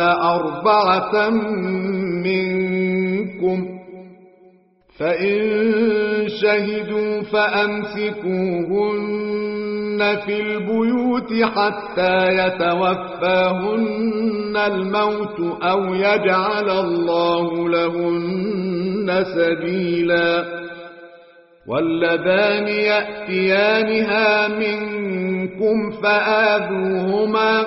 أربعة منكم فإن شهدوا فأمسكوهن في البيوت حتى يتوفاهن الموت أو يجعل الله لهن سبيلاً واللذان يأتيانها منكم فآذوهما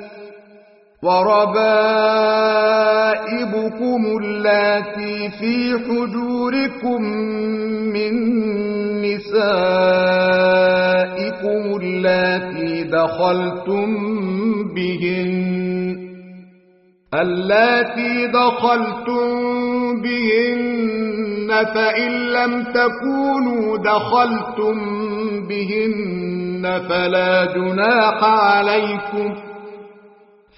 وربائبكم اللاتي في حجوركم من نسائكم اللاتي دخلتم بهن اللاتي دخلتم بهن فإن لم تكونوا دخلتم بهن فلا جناح عليكم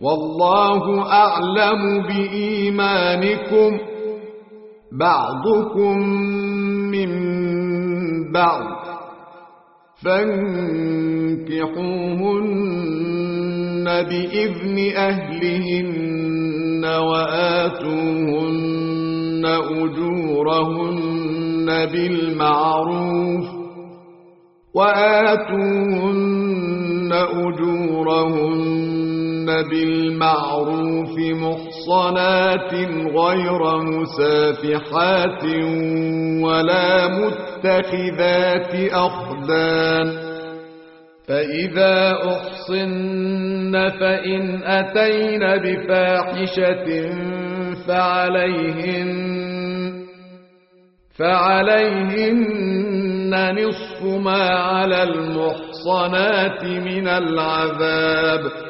والله أعلم بإيمانكم بعضكم من بعض فانكحوهن بإذن أهلهن وآتوهن أجورهن بالمعروف وآتوهن أجورهن بالمعروف محصنات غير مسافحات ولا متخذات أخدان فإذا أحصن فإن أتين بفاحشة فعليهن فعليهن نصف ما على المحصنات من العذاب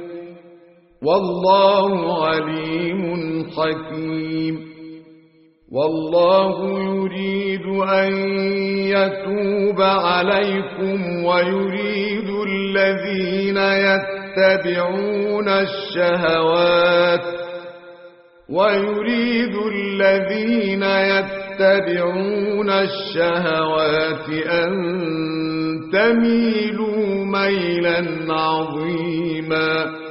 والله عليم حكيم. والله يريد أن يتوب عليكم ويريد الذين يتبعون الشهوات ويريد الذين يتبعون الشهوات أن تميلوا ميلا عظيما.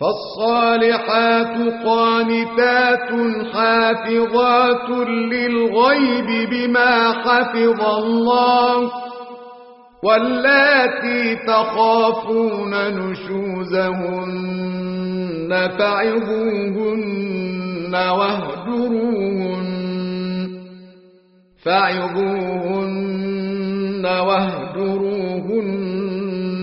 فالصالحات قانتات حافظات للغيب بما حفظ الله واللاتي تخافون نشوزهن فعظوهن واهجروهن فعظوهن واهجروهن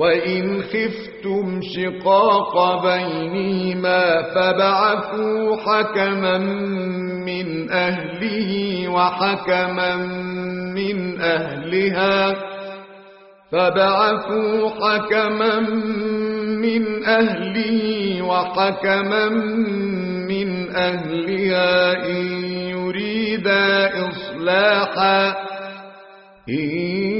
وإن خفتم شقاق بينهما فبعثوا حكما من أهله وحكما من أهلها فبعثوا حكما من أهله وحكما من أهلها إن يريدا إصلاحا إن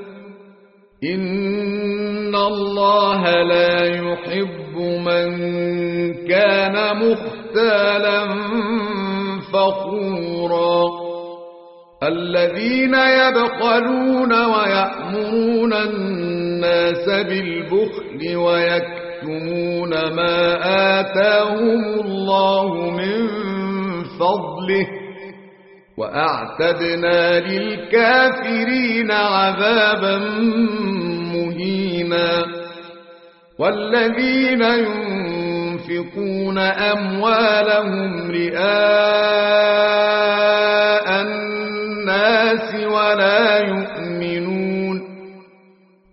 إن الله لا يحب من كان مختالا فخورا الذين يبخلون ويأمرون الناس بالبخل ويكتمون ما آتاهم الله من فضله وأعتدنا للكافرين عذابا مهينا. والذين ينفقون أموالهم رئاء الناس ولا يؤمنون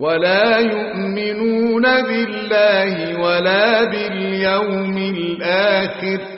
ولا يؤمنون بالله ولا باليوم الآخر.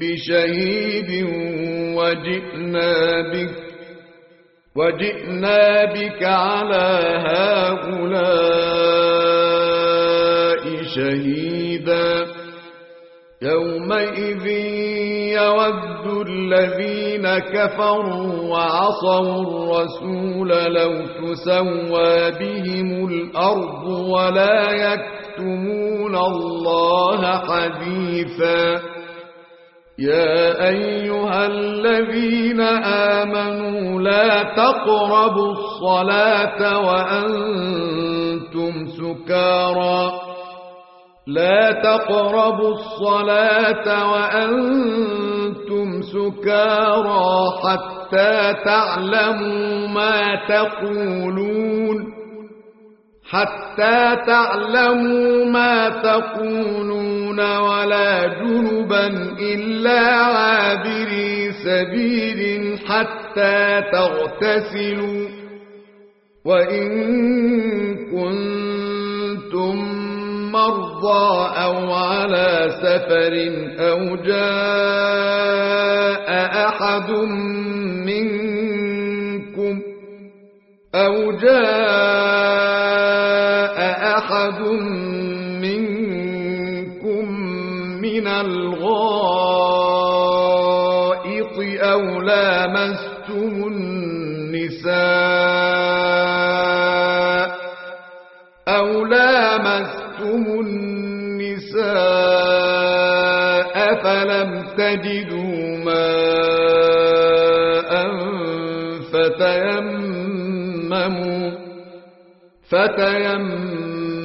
بشهيد وجئنا بك وجئنا بك على هؤلاء شهيدا. يومئذ يود الذين كفروا وعصوا الرسول لو تسوى بهم الأرض ولا يكتمون الله حديثا. يا أيها الذين آمنوا لا تقربوا الصلاة وأنتم سكارى. لا تقربوا الصلاة وأنتم سكارى حتى تعلموا ما تقولون. حتى تعلموا ما تقولون ولا جنبا إلا عابري سبيل حتى تغتسلوا. وإن كنتم مرضى أو على سفر أو جاء أحد منكم أو جاء أحد منكم من الغائط أو لامستم النساء أو لامستم النساء فلم تجدوا ماء فتيمموا فتيمموا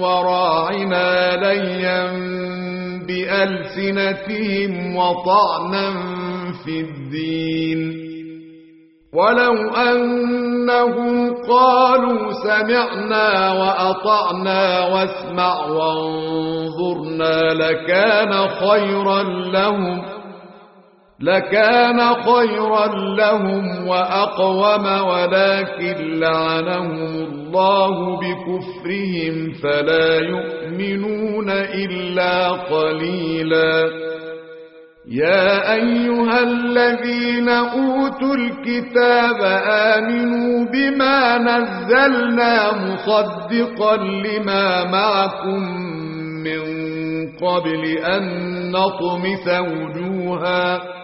وراعنا ليا بألسنتهم وطعنا في الدين. ولو أنهم قالوا سمعنا وأطعنا واسمع وانظرنا لكان خيرا لهم. لكان خيرا لهم وأقوم ولكن لعنهم الله بكفرهم فلا يؤمنون إلا قليلا. يا أيها الذين أوتوا الكتاب آمنوا بما نزلنا مصدقا لما معكم من قبل أن نطمس وجوهاً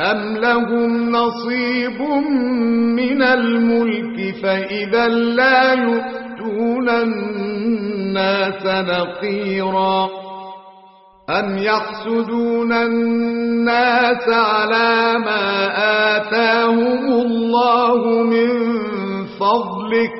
أم لهم نصيب من الملك فإذا لا يؤتون الناس نقيرا أم يحسدون الناس على ما آتاهم الله من فضلك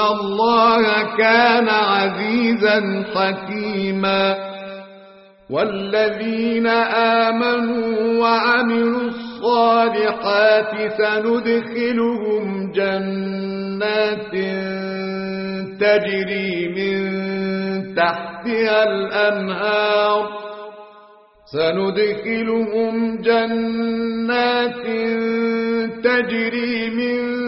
الله كان عزيزا حكيما والذين آمنوا وعملوا الصالحات سندخلهم جنات تجري من تحتها الأنهار سندخلهم جنات تجري من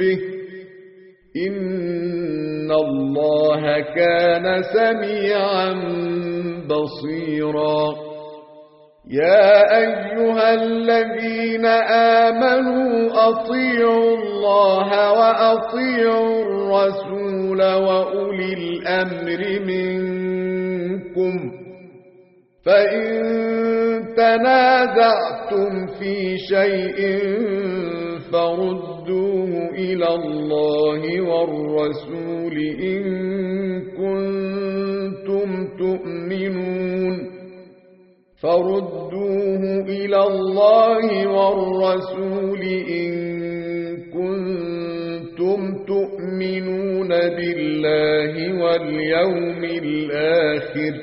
به إن الله كان سميعا بصيرا. يا أيها الذين آمنوا أطيعوا الله وأطيعوا الرسول وأولي الأمر منكم. فإن تنازعتم في شيء فردوه إلى الله والرسول إن كنتم تؤمنون. فردوه إلى الله والرسول إن كنتم تؤمنون بالله واليوم الآخر.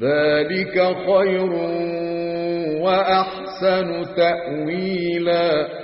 ذلك خير وأحسن تأويلاً.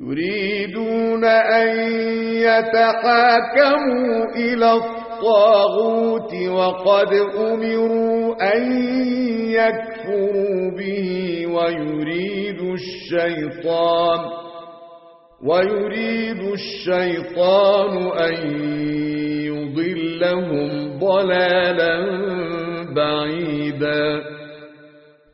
يريدون أن يتحاكموا إلى الطاغوت وقد أمروا أن يكفروا به ويريد الشيطان ويريد الشيطان أن يضلهم ضلالا بعيدا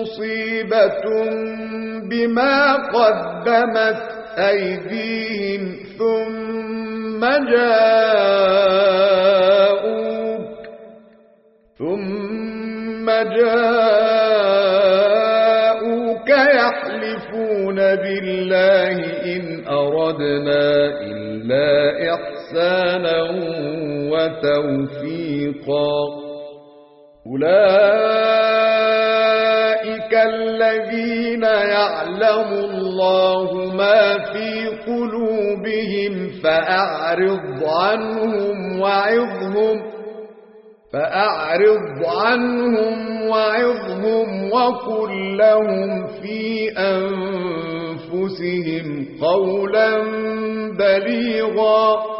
مصيبة بما قدمت أيديهم ثم جاءوك ثم جاءوك يحلفون بالله إن أردنا إلا إحسانا وتوفيقا أولئك الذين يعلم الله ما في قلوبهم فأعرض عنهم وعظهم فأعرض عنهم وعظهم وقل لهم في أنفسهم قولا بليغا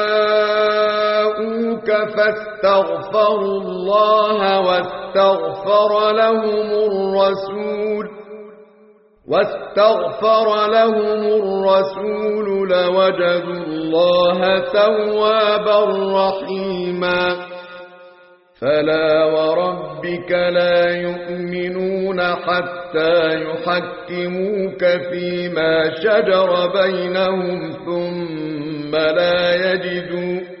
فاستغفروا الله واستغفر لهم الرسول واستغفر لهم الرسول لوجدوا الله توابا رحيما فلا وربك لا يؤمنون حتى يحكموك فيما شجر بينهم ثم لا يجدوا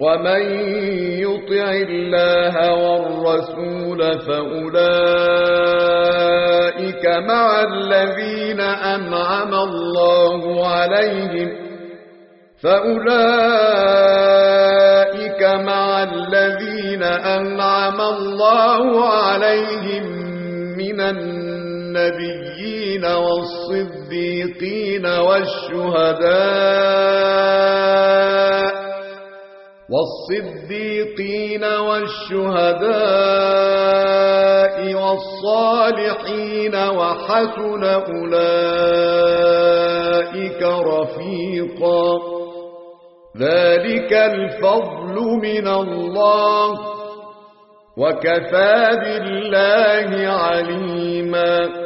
ومن يطع الله والرسول فأولئك مع الذين أنعم الله عليهم فأولئك مع الذين أنعم الله عليهم من النبيين والصديقين والشهداء والصديقين والشهداء والصالحين وحسن أولئك رفيقا. ذلك الفضل من الله وكفى بالله عليماً.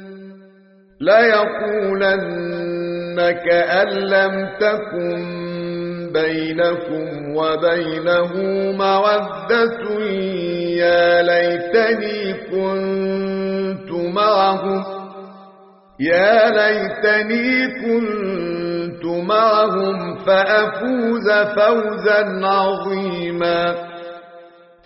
ليقولن كأن لم تكن بينكم وبينه مودة يا ليتني كنت معهم يا ليتني كنت معهم فأفوز فوزا عظيما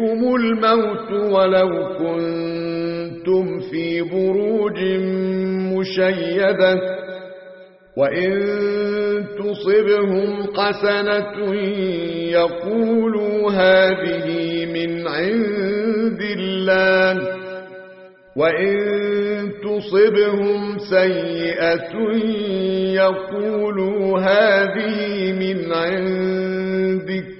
يدرككم الموت ولو كنتم في بروج مشيدة وإن تصبهم حسنة يقولوا هذه من عند الله وإن تصبهم سيئة يقولوا هذه من عند عندك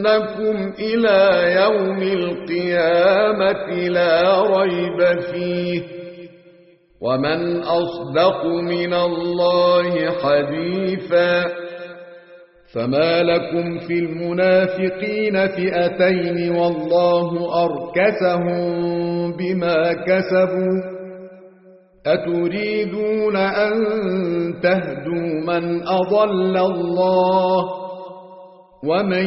ليجمعنكم إلى يوم القيامة لا ريب فيه. ومن أصدق من الله حديثا. فما لكم في المنافقين فئتين والله أركسهم بما كسبوا. أتريدون أن تهدوا من أضل الله؟ ومن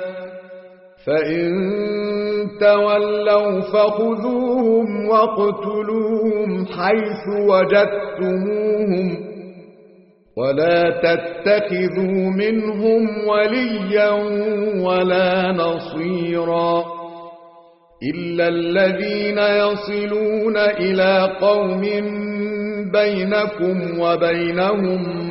فإن تولوا فخذوهم واقتلوهم حيث وجدتموهم ولا تتخذوا منهم وليا ولا نصيرا إلا الذين يصلون إلى قوم بينكم وبينهم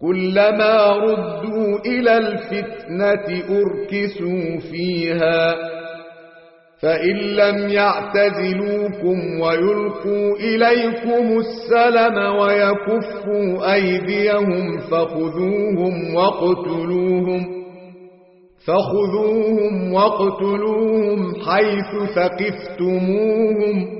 كلما ردوا إلى الفتنة أركسوا فيها. فإن لم يعتزلوكم ويلقوا إليكم السلم ويكفوا أيديهم فخذوهم واقتلوهم فخذوهم واقتلوهم حيث ثقفتموهم.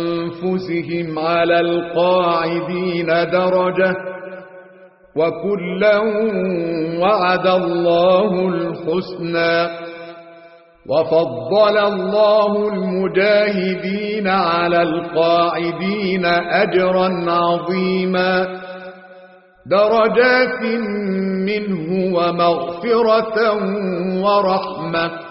على القاعدين درجة وكلا وعد الله الحسنى وفضل الله المجاهدين على القاعدين أجرا عظيما درجات منه ومغفرة ورحمة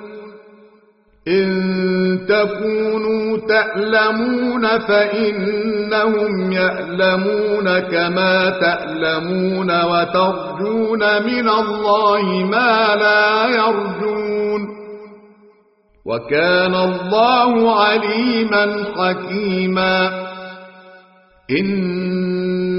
إن تكونوا تألمون فإنهم يألمون كما تألمون وترجون من الله ما لا يرجون وكان الله عليما حكيما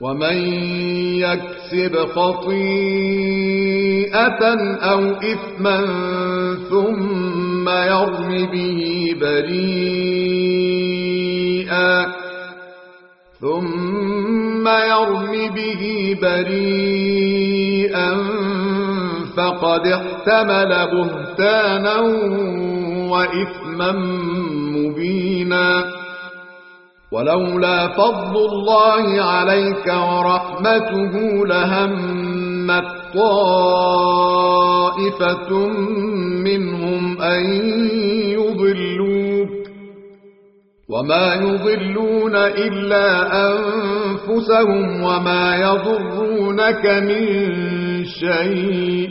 ومن يكسب خطيئة أو إثما ثم يرم به بريئا ثم يرم به بريئا فقد احتمل بهتانا وإثما مبينا ولولا فضل الله عليك ورحمته لهمت طائفة منهم أن يضلوك وما يضلون إلا أنفسهم وما يضرونك من شيء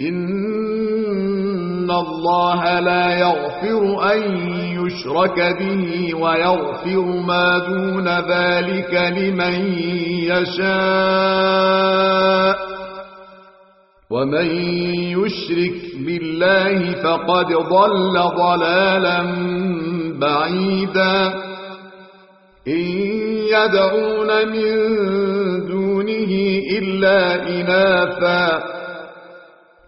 إن الله لا يغفر أن يشرك به ويغفر ما دون ذلك لمن يشاء ومن يشرك بالله فقد ضل ضلالا بعيدا إن يدعون من دونه إلا إناثا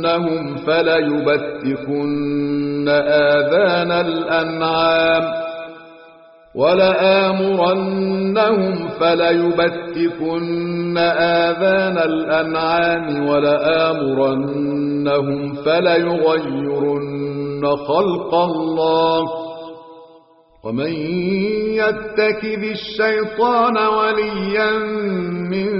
إنهم فليبتكن آذان الأنعام ولآمرنهم فليبتكن آذان الأنعام ولآمرنهم فليغيرن خلق الله ومن يتكذ الشيطان وليا من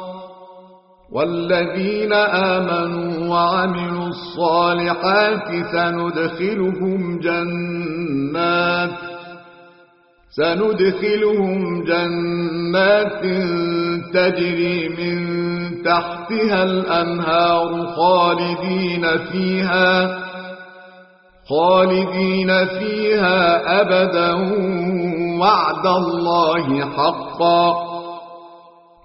والذين آمنوا وعملوا الصالحات سندخلهم جنات سندخلهم جنات تجري من تحتها الأنهار خالدين فيها خالدين فيها أبدا وعد الله حقا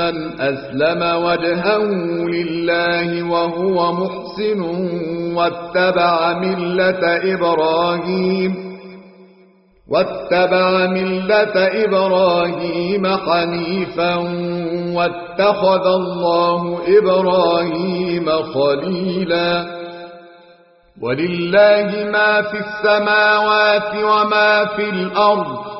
من أسلم وجهه لله وهو محسن واتبع ملة إبراهيم واتبع ملة إبراهيم حنيفا واتخذ الله إبراهيم خليلا ولله ما في السماوات وما في الأرض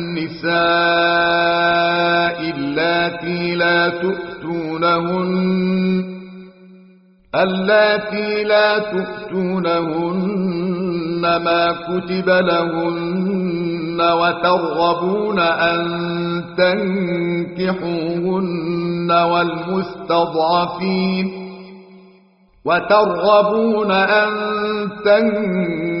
النساء اللاتي لا تؤتونهن اللاتي لا تؤتونهن ما كتب لهن وترغبون أن تنكحوهن والمستضعفين وترغبون أن تنكحوهن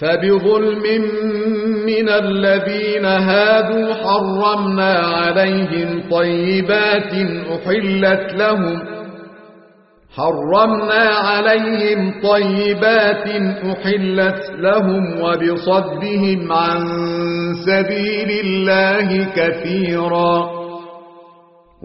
فبظلم من الذين هادوا حرمنا عليهم طيبات أحلت لهم حرمنا عليهم طيبات أحلت لهم وبصدهم عن سبيل الله كثيرا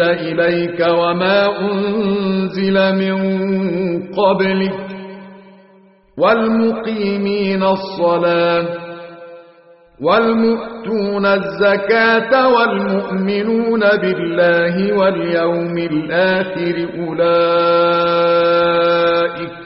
إليك وما أنزل من قبلك والمقيمين الصلاة والمؤتون الزكاة والمؤمنون بالله واليوم الآخر أولئك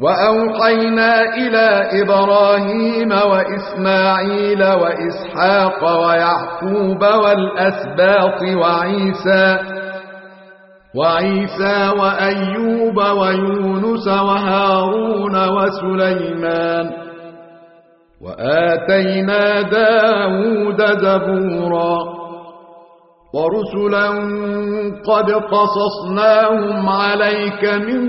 وأوحينا إلى إبراهيم وإسماعيل وإسحاق ويعقوب والأسباط وعيسى وعيسى وأيوب ويونس وهارون وسليمان وآتينا داود زبورا ورسلا قد قصصناهم عليك من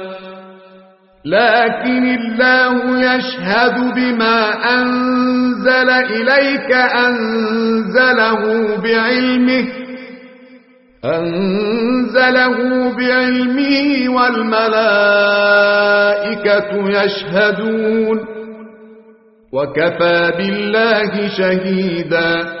لكن الله يشهد بما أنزل إليك أنزله بعلمه أنزله بعلمه والملائكة يشهدون وكفى بالله شهيدا.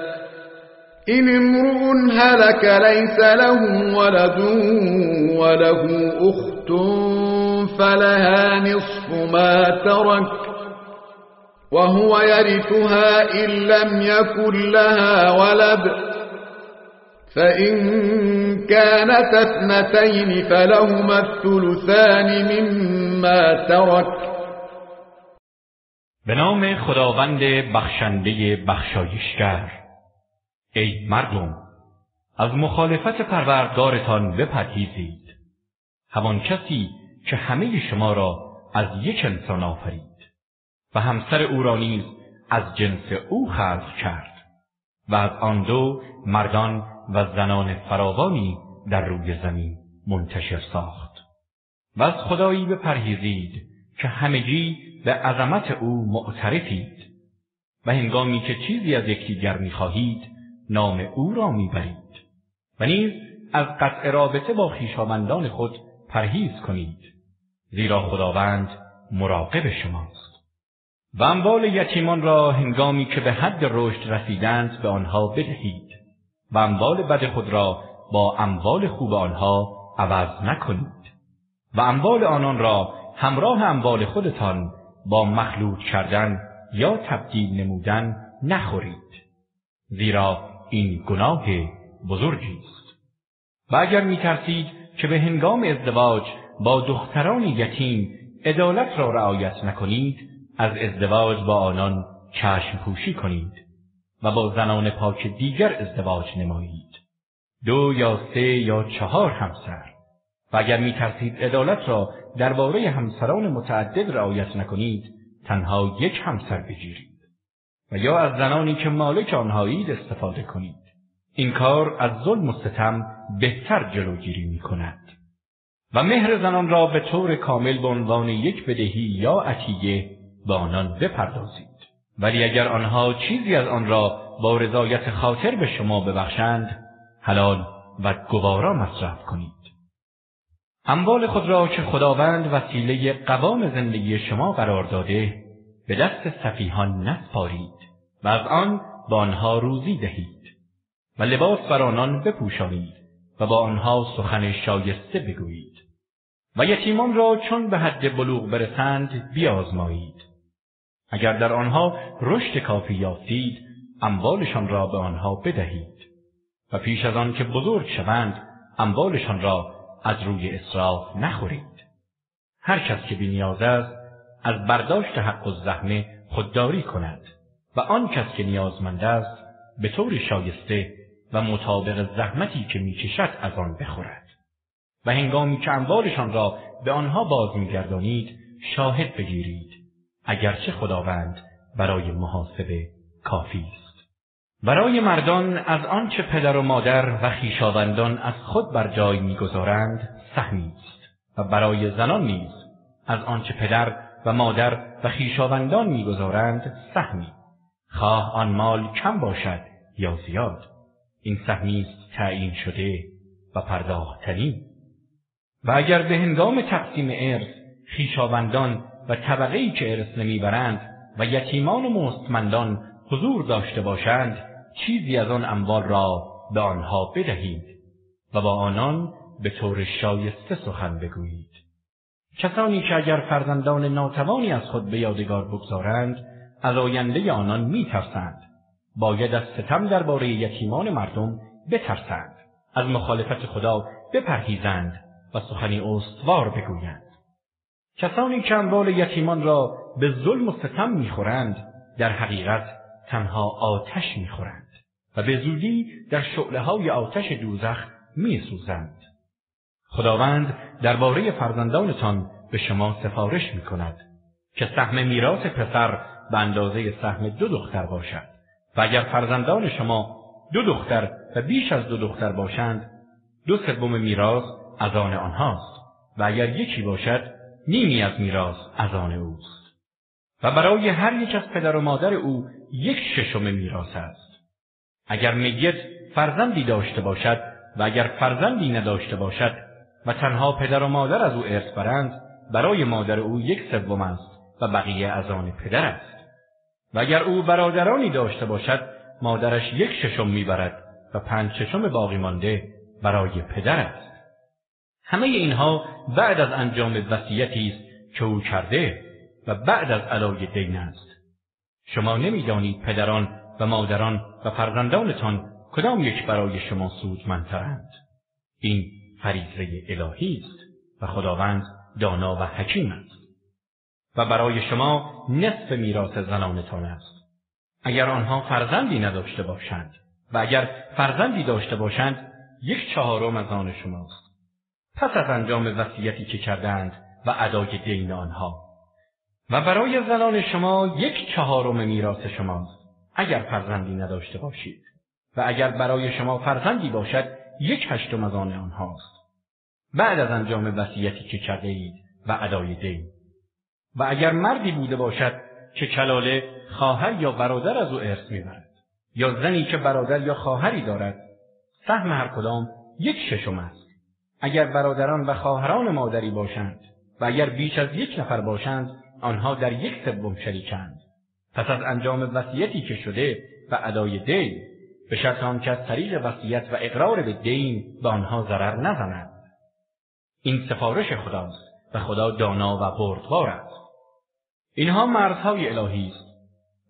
إن امرؤ هلك ليس له ولد وله أخت فلها نصف ما ترك وهو يرثها إن لم يكن لها ولد فإن كانت اثنتين فلهما الثلثان مما ترك. به نام خداوند بخشنده بخشایشگر. ای مردم از مخالفت پروردگارتان بپرهیزید. همان کسی که همه شما را از یک انسان آفرید و همسر او را نیز از جنس او خلق کرد و از آن دو مردان و زنان فراوانی در روی زمین منتشر ساخت. و از خدایی بپرهیزید که همگی به عظمت او معترفید و هنگامی که چیزی از یکدیگر می‌خواهید نام او را می‌برید. و نیز از قطع رابطه با خویشاوندان خود پرهیز کنید زیرا خداوند مراقب شماست. و اموال یتیمان را هنگامی که به حد رشد رسیدند به آنها بدهید و اموال بد خود را با اموال خوب آنها عوض نکنید. و اموال آنان را همراه اموال خودتان با مخلوط کردن یا تبدیل نمودن نخورید زیرا این گناه بزرگی است. و اگر میترسید که به هنگام ازدواج با دختران یتیم عدالت را رعایت نکنید از ازدواج با آنان چشم پوشی کنید و با زنان پاک دیگر ازدواج نمایید. دو یا سه یا چهار همسر. و اگر می ترسید عدالت را درباره همسران متعدد رعایت نکنید تنها یک همسر بگیرید. و یا از زنانی که مالک آنهایید استفاده کنید. این کار از ظلم و ستم بهتر جلوگیری می کند و مهر زنان را به طور کامل به عنوان یک بدهی یا عطیه به آنان بپردازید. ولی اگر آنها چیزی از آن را با رضایت خاطر به شما ببخشند حلال و گوارا مصرف کنید. اموال خود را که خداوند وسیله قوام زندگی شما قرار داده به دست سفیهان نسپارید. و از آن به آنها روزی دهید و لباس بر آنان بپوشانید و با آنها سخن شایسته بگویید و یتیمان را چون به حد بلوغ برسند بیازمایید. اگر در آنها رشد کافی یافتید اموالشان را به آنها بدهید و پیش از آن که بزرگ شوند اموالشان را از روی اسراف نخورید. هر کس که بی‌نیاز است از برداشت حق الزحمه خودداری کند. و آن کس که نیازمند است به طور شایسته و مطابق زحمتی که می‌کشد از آن بخورد. و هنگامی که اموالشان را به آنها باز میگردانید شاهد بگیرید اگرچه خداوند برای محاسبه کافی است. برای مردان از آنچه پدر و مادر و خویشاوندان از خود بر جای می‌گذارند سهمی است. و برای زنان نیز از آنچه پدر و مادر و خویشاوندان می‌گذارند سهمی خواه آن مال کم باشد یا زیاد؟ این سهمی است تعیین شده و پرداختنی. و اگر به هنگام تقسیم ارث خویشاوندان و طبقه ای که ارث نمی‌برند و یتیمان و مستمندان حضور داشته باشند چیزی از آن اموال را به آنها بدهید و با آنان به طور شایسته سخن بگویید. کسانی که اگر فرزندان ناتوانی از خود به یادگار بگذارند از آینده آنان میترسند. باید از ستم درباره یتیمان مردم بترسند. از مخالفت خدا بپرهیزند و سخنی استوار بگویند. کسانی که اموال یتیمان را به ظلم و ستم می‌خورند در حقیقت تنها آتش می‌خورند و به زودی در شعله های آتش دوزخ میسوزند. خداوند درباره فرزندانتان به شما سفارش می کند که سهم میراث پسر به اندازه سهم دو دختر باشد و اگر فرزندان شما دو دختر و بیش از دو دختر باشند دو سوم میراث از آن آنهاست. و اگر یکی باشد نیمی از میراث از آن اوست. و برای هر یک از پدر و مادر او یک ششم میراث است. اگر میت فرزندی داشته باشد و اگر فرزندی نداشته باشد و تنها پدر و مادر از او ارث برند برای مادر او یک سوم است و بقیه از آن پدر است. و اگر او برادرانی داشته باشد مادرش یک ششم می‌برد و پنج ششم باقی مانده برای پدر است. همه اینها بعد از انجام وصیتی است که او کرده و بعد از ادای دین است. شما نمی‌دانید پدران و مادران و فرزندانتان کدام یک برای شما سودمندترند این فریضه الهی است و خداوند دانا و حکیم است. و برای شما نصف میراث زنانتان است. اگر آنها فرزندی نداشته باشند و اگر فرزندی داشته باشند یک چهارم از آن شماست. پس از انجام وصیتی که کردند و ادای دین آنها. و برای زنان شما یک چهارم میراث شماست اگر فرزندی نداشته باشید. و اگر برای شما فرزندی باشد یک هشتم از آن آنهاست. بعد از انجام وصیتی که کرده اید و ادای دین. و اگر مردی بوده باشد که کلاله خواهر یا برادر از او ارث می‌برد یا زنی که برادر یا خواهری دارد سهم هر کدام یک ششم است. اگر برادران و خواهران مادری باشند و اگر بیش از یک نفر باشند آنها در یک سوم شریکند. پس از انجام وصیتی که شده و ادای دین به شرط آنکه از طریق وصیت و اقرار به دین به آنها ضرر نزنند این سفارش خداست و خدا دانا و بردبار است. اینها مرزهای الهی است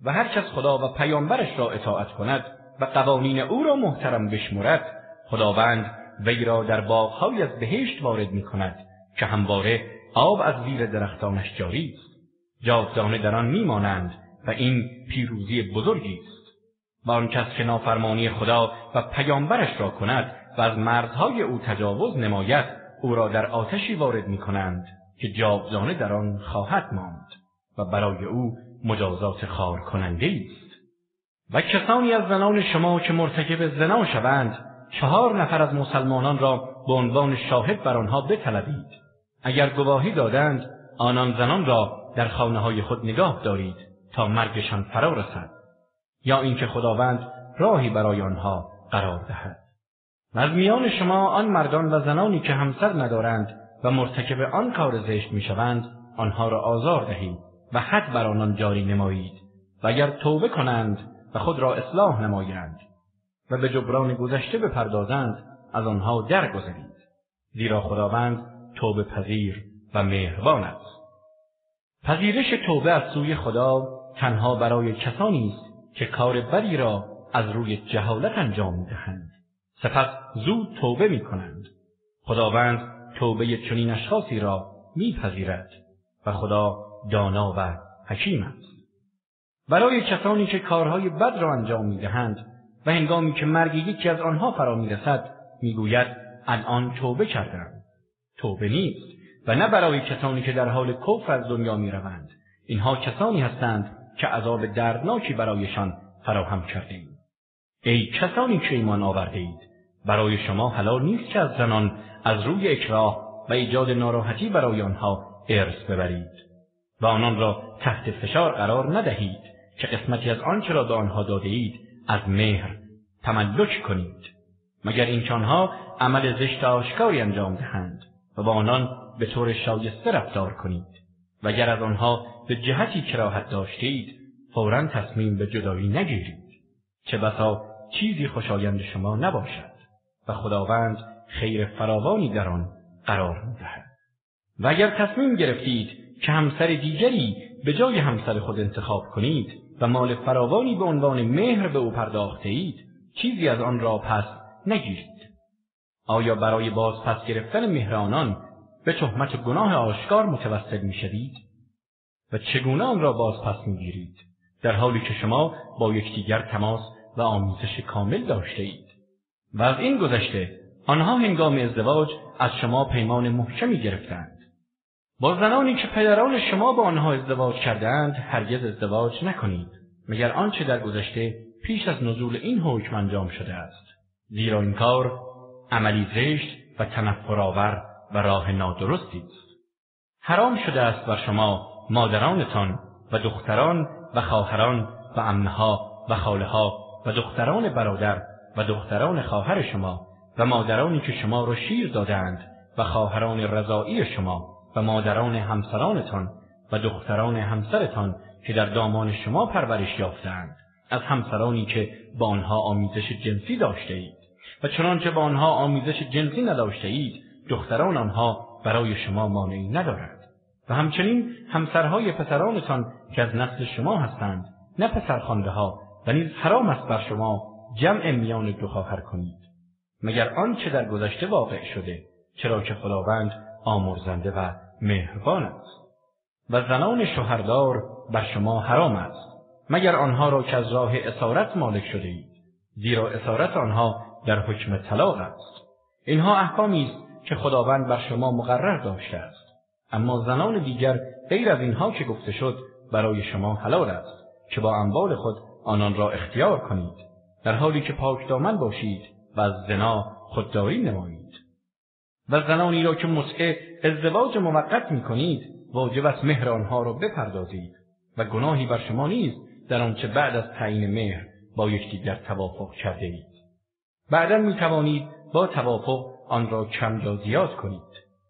و هر کس خدا و پیامبرش را اطاعت کند و قوانین او را محترم بشمرد خداوند وی را در باغهایی از بهشت وارد می کند که همواره آب از زیر درختانش جاری است. جاودانه در آن میمانند و این پیروزی بزرگی است. و آن کس که نافرمانی خدا و پیامبرش را کند و از مرزهای او تجاوز نماید او را در آتشی وارد می کند که جاودانه در آن خواهد ماند. برای او مجازات خوار کننده است. و کسانی از زنان شما که مرتکب زنا شوند چهار نفر از مسلمانان را به عنوان شاهد بر آنها بطلبید. اگر گواهی دادند آنان زنان را در خانه های خود نگاه دارید تا مرگشان فرا رسد یا اینکه خداوند راهی برای آنها قرار دهد. و از میان شما آن مردان و زنانی که همسر ندارند و مرتکب آن کار زشت می‌شوند آنها را آزار دهید. و حد بر آنان جاری نمایید و اگر توبه کنند و خود را اصلاح نمایند و به جبران گذشته بپردازند از آنها درگذرید. زیرا خداوند توبه پذیر و مهربان است. پذیرش توبه از سوی خدا تنها برای کسانی است که کار بدی را از روی جهالت انجام می‌دهند. سپس زود توبه می کنند. خداوند توبه چنین اشخاصی را میپذیرد و خدا دانا و حکیم است. برای کسانی که کارهای بد را انجام می‌دهند و هنگامی که مرگ یکی از آنها فرا می‌رسد می‌گوید الان توبه کردم توبه نیست و نه برای کسانی که در حال کفر از دنیا می‌روند اینها کسانی هستند که عذاب دردناکی برایشان فراهم کرده ایم. ای کسانی که ایمان آورده اید برای شما حلال نیست که از زنان از روی اکراه و ایجاد ناراحتی برای آنها ارث ببرید و آنان را تحت فشار قرار ندهید که قسمتی از آنچه را به آنها داده اید از مهر تملک کنید مگر اینکه آنها عمل زشت آشکاری انجام دهند و با آنان به طور شایسته رفتار کنید. و اگر از آنها به جهتی کراهت داشتید فورا تصمیم به جدایی نگیرید. چه بسا چیزی خوشایند شما نباشد و خداوند خیر فراوانی در آن قرار می‌دهد. و اگر تصمیم گرفتید که همسر دیگری به جای همسر خود انتخاب کنید و مال فراوانی به عنوان مهر به او پرداخته اید چیزی از آن را پس نگیرید. آیا برای باز پس گرفتن مهر آنان به تهمت گناه آشکار متوسل می‌شوید؟ و چگونه آن را باز پس می‌گیرید؟ در حالی که شما با یکدیگر تماس و آمیزش کامل داشته اید. و از این گذشته آنها هنگام ازدواج از شما پیمان محکمی گرفتند. با زنانی که پدران شما با آنها ازدواج کردند هرگز ازدواج نکنید. مگر آنچه در گذشته پیش از نزول این حکم انجام شده است. زیرا این کار عملی زشت و تنفرآور و راه نادرستی است. حرام شده است بر شما مادرانتان و دختران و خواهران و عمه‌ها و خاله‌ها و دختران برادر و دختران خواهر شما و مادرانی که شما را شیر دادند و خواهران رضاعی شما و مادران همسرانتان و دختران همسرتان که در دامان شما پرورش یافتند از همسرانی که با آنها آمیزش جنسی داشته اید و چنانچه با آنها آمیزش جنسی نداشته اید دختران آنها برای شما مانعی ندارند. و همچنین همسرهای پسرانتان که از نسل شما هستند نه پسرخوانده ها و نیز حرام است بر شما جمع میان دو خواهر کنید. مگر آنچه در گذشته واقع شده چرا که خداوند آمرزنده و مهربان است. و زنان شوهردار بر شما حرام است. مگر آنها را که از راه اسارت مالک شده اید زیرا اسارت آنها در حکم طلاق است. اینها احکامی است که خداوند بر شما مقرر داشته است. اما زنان دیگر غیر از اینها که گفته شد برای شما حلال است که با اموال خود آنان را اختیار کنید. در حالی که پاک دامن باشید و از زنا خودداری نمایید. و زنانی را که متعه ازدواج موقت می کنید واجب است مهر آنها را بپردازید و گناهی بر شما نیست در آنچه بعد از تعیین مهر با یکدیگر توافق کرده اید. بعدا می توانید با توافق آن را کم یا زیاد کنید.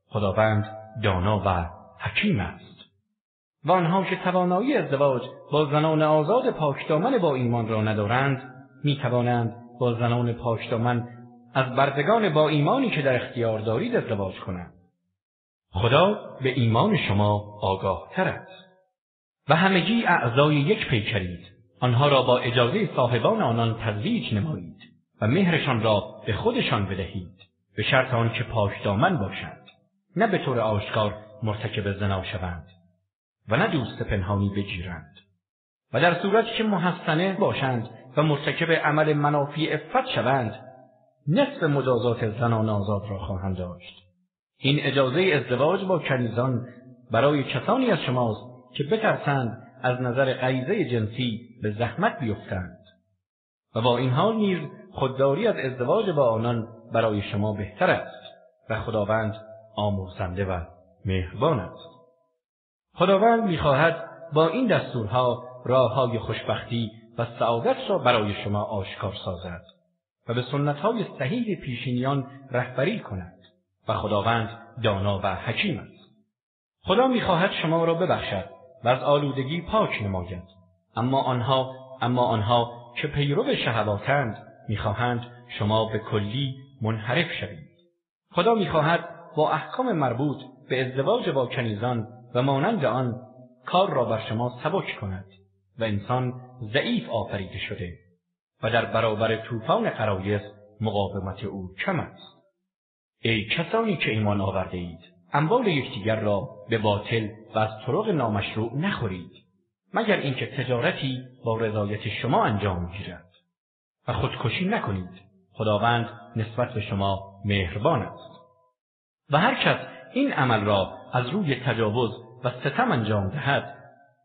خداوند دانا و حکیم است. و آنها که توانایی ازدواج با زنان آزاد پاکدامن با ایمان را ندارند می توانند با زنان پاکدامن از بردگان با ایمانی که در اختیار دارید ازدواج کنند خدا به ایمان شما آگاه تر است و همگی اعضای یک پیکرید. آنها را با اجازه صاحبان آنان تزویج نمایید و مهرشان را به خودشان بدهید. به شرط آنکه پاکدامن باشند. نه به طور آشکار مرتکب زنا شوند و نه دوست پنهانی بگیرند. و در صورتی که محصنه باشند و مرتکب عمل منافی عفت شوند نصف مجازات زنان آزاد را خواهند داشت. این اجازه ازدواج با کنیزان برای کسانی از شماست که بترسند از نظر غریزه جنسی به زحمت بیفتند. و با این حال نیز خودداری از ازدواج با آنان برای شما بهتر است و خداوند آمرزنده و مهربان است. خداوند می‌خواهد با این دستورها راههای خوشبختی و سعادت را برای شما آشکار سازد. و به سنتهای صحیح پیشینیان رهبری کند و خداوند دانا و حکیم است. خدا می‌خواهد شما را ببخشد و از آلودگی پاک نماید. اما آنها اما آنها که پیرو شهواتند می‌خواهند شما به کلی منحرف شوید. خدا می‌خواهد با احکام مربوط به ازدواج با کنیزان و مانند آن کار را بر شما سبک کند و انسان ضعیف آفریده شده. و در برابر طوفان غرایز مقاومت او کم است. ای کسانی که ایمان آورده اید اموال یکدیگر را به باطل و از طرق نامشروع نخورید مگر اینکه تجارتی با رضایت شما انجام گیرد. و خودکشی نکنید خداوند نسبت به شما مهربان است. و هر کس این عمل را از روی تجاوز و ستم انجام دهد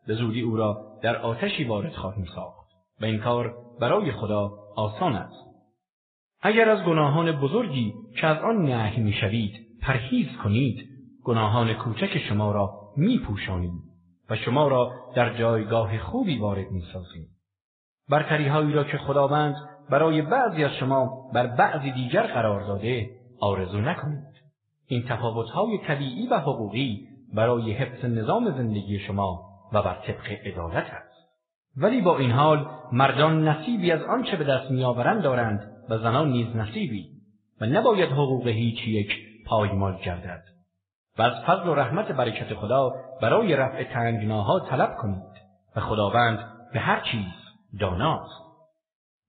به زودی او را در آتشی وارد خواهیم ساخت. و این کار برای خدا آسان است. اگر از گناهان بزرگی که از آن نهی می‌شوید پرهیز کنید گناهان کوچک شما را میپوشانیم و شما را در جایگاه خوبی وارد می‌سازیم. برتریهایی را که خداوند برای بعضی از شما بر بعضی دیگر قرار داده آرزو نکنید. این تفاوتهای طبیعی و حقوقی برای حفظ نظام زندگی شما و بر طبق عدالت است. ولی با این حال مردان نصیبی از آنچه به دست میآورند دارند و زنان نیز نصیبی و نباید حقوق هیچ یک پایمال گردد. و از فضل و رحمت برکت خدا برای رفع تنگناها طلب کنید و خداوند به هر چیز داناست.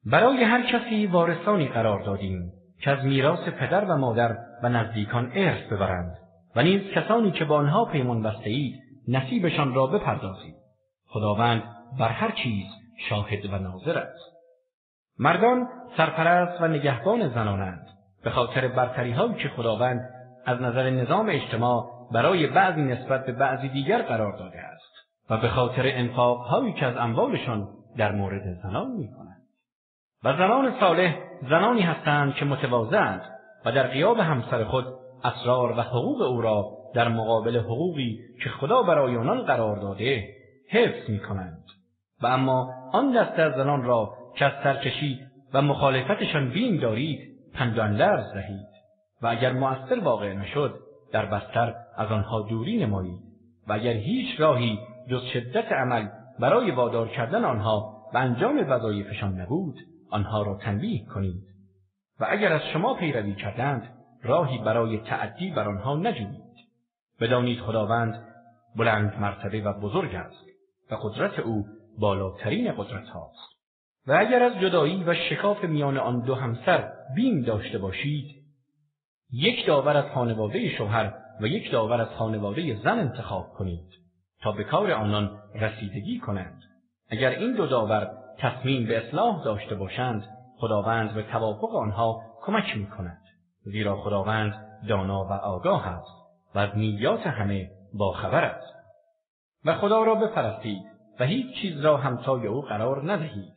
برای هر کسی وارثانی قرار دادیم که از میراث پدر و مادر و نزدیکان ارث ببرند و نیز کسانی که با آنها پیمان بسته اید نصیبشان را بپردازید خداوند بر هر چیز شاهد و ناظر است مردان سرپرست و نگهبان زنانند به خاطر برتری هایی که خداوند از نظر نظام اجتماع برای بعضی نسبت به بعضی دیگر قرار داده است و به خاطر انفاق هایی که از اموالشان در مورد زنان می کنند. و زنان صالح زنانی هستند که متواضعند و در غیاب همسر خود اسرار و حقوق او را در مقابل حقوقی که خدا برای آنان قرار داده حفظ می کنند. و اما آن دسته از زنان را که از سرکشی و مخالفتشان بیم دارید پند و اندرز دهید. و اگر مؤثر واقع نشد در بستر از آنها دوری نمایید. و اگر هیچ راهی جز شدت عمل برای وادار کردن آنها و انجام وظایفشان نبود آنها را تنبیه کنید. و اگر از شما پیروی کردند راهی برای تعدی بر آنها نجویید بدانید خداوند بلند مرتبه و بزرگ است و قدرت او بالاترین قدرت هاست. و اگر از جدایی و شکاف میان آن دو همسر بیم داشته باشید یک داور از خانواده شوهر و یک داور از خانواده زن انتخاب کنید تا به کار آنان رسیدگی کنند. اگر این دو داور تصمیم به اصلاح داشته باشند خداوند به توافق آنها کمک می کند زیرا خداوند دانا و آگاه است و از نیات همه باخبر است. و خدا را بپرستید و هیچ چیز را همتای او قرار ندهید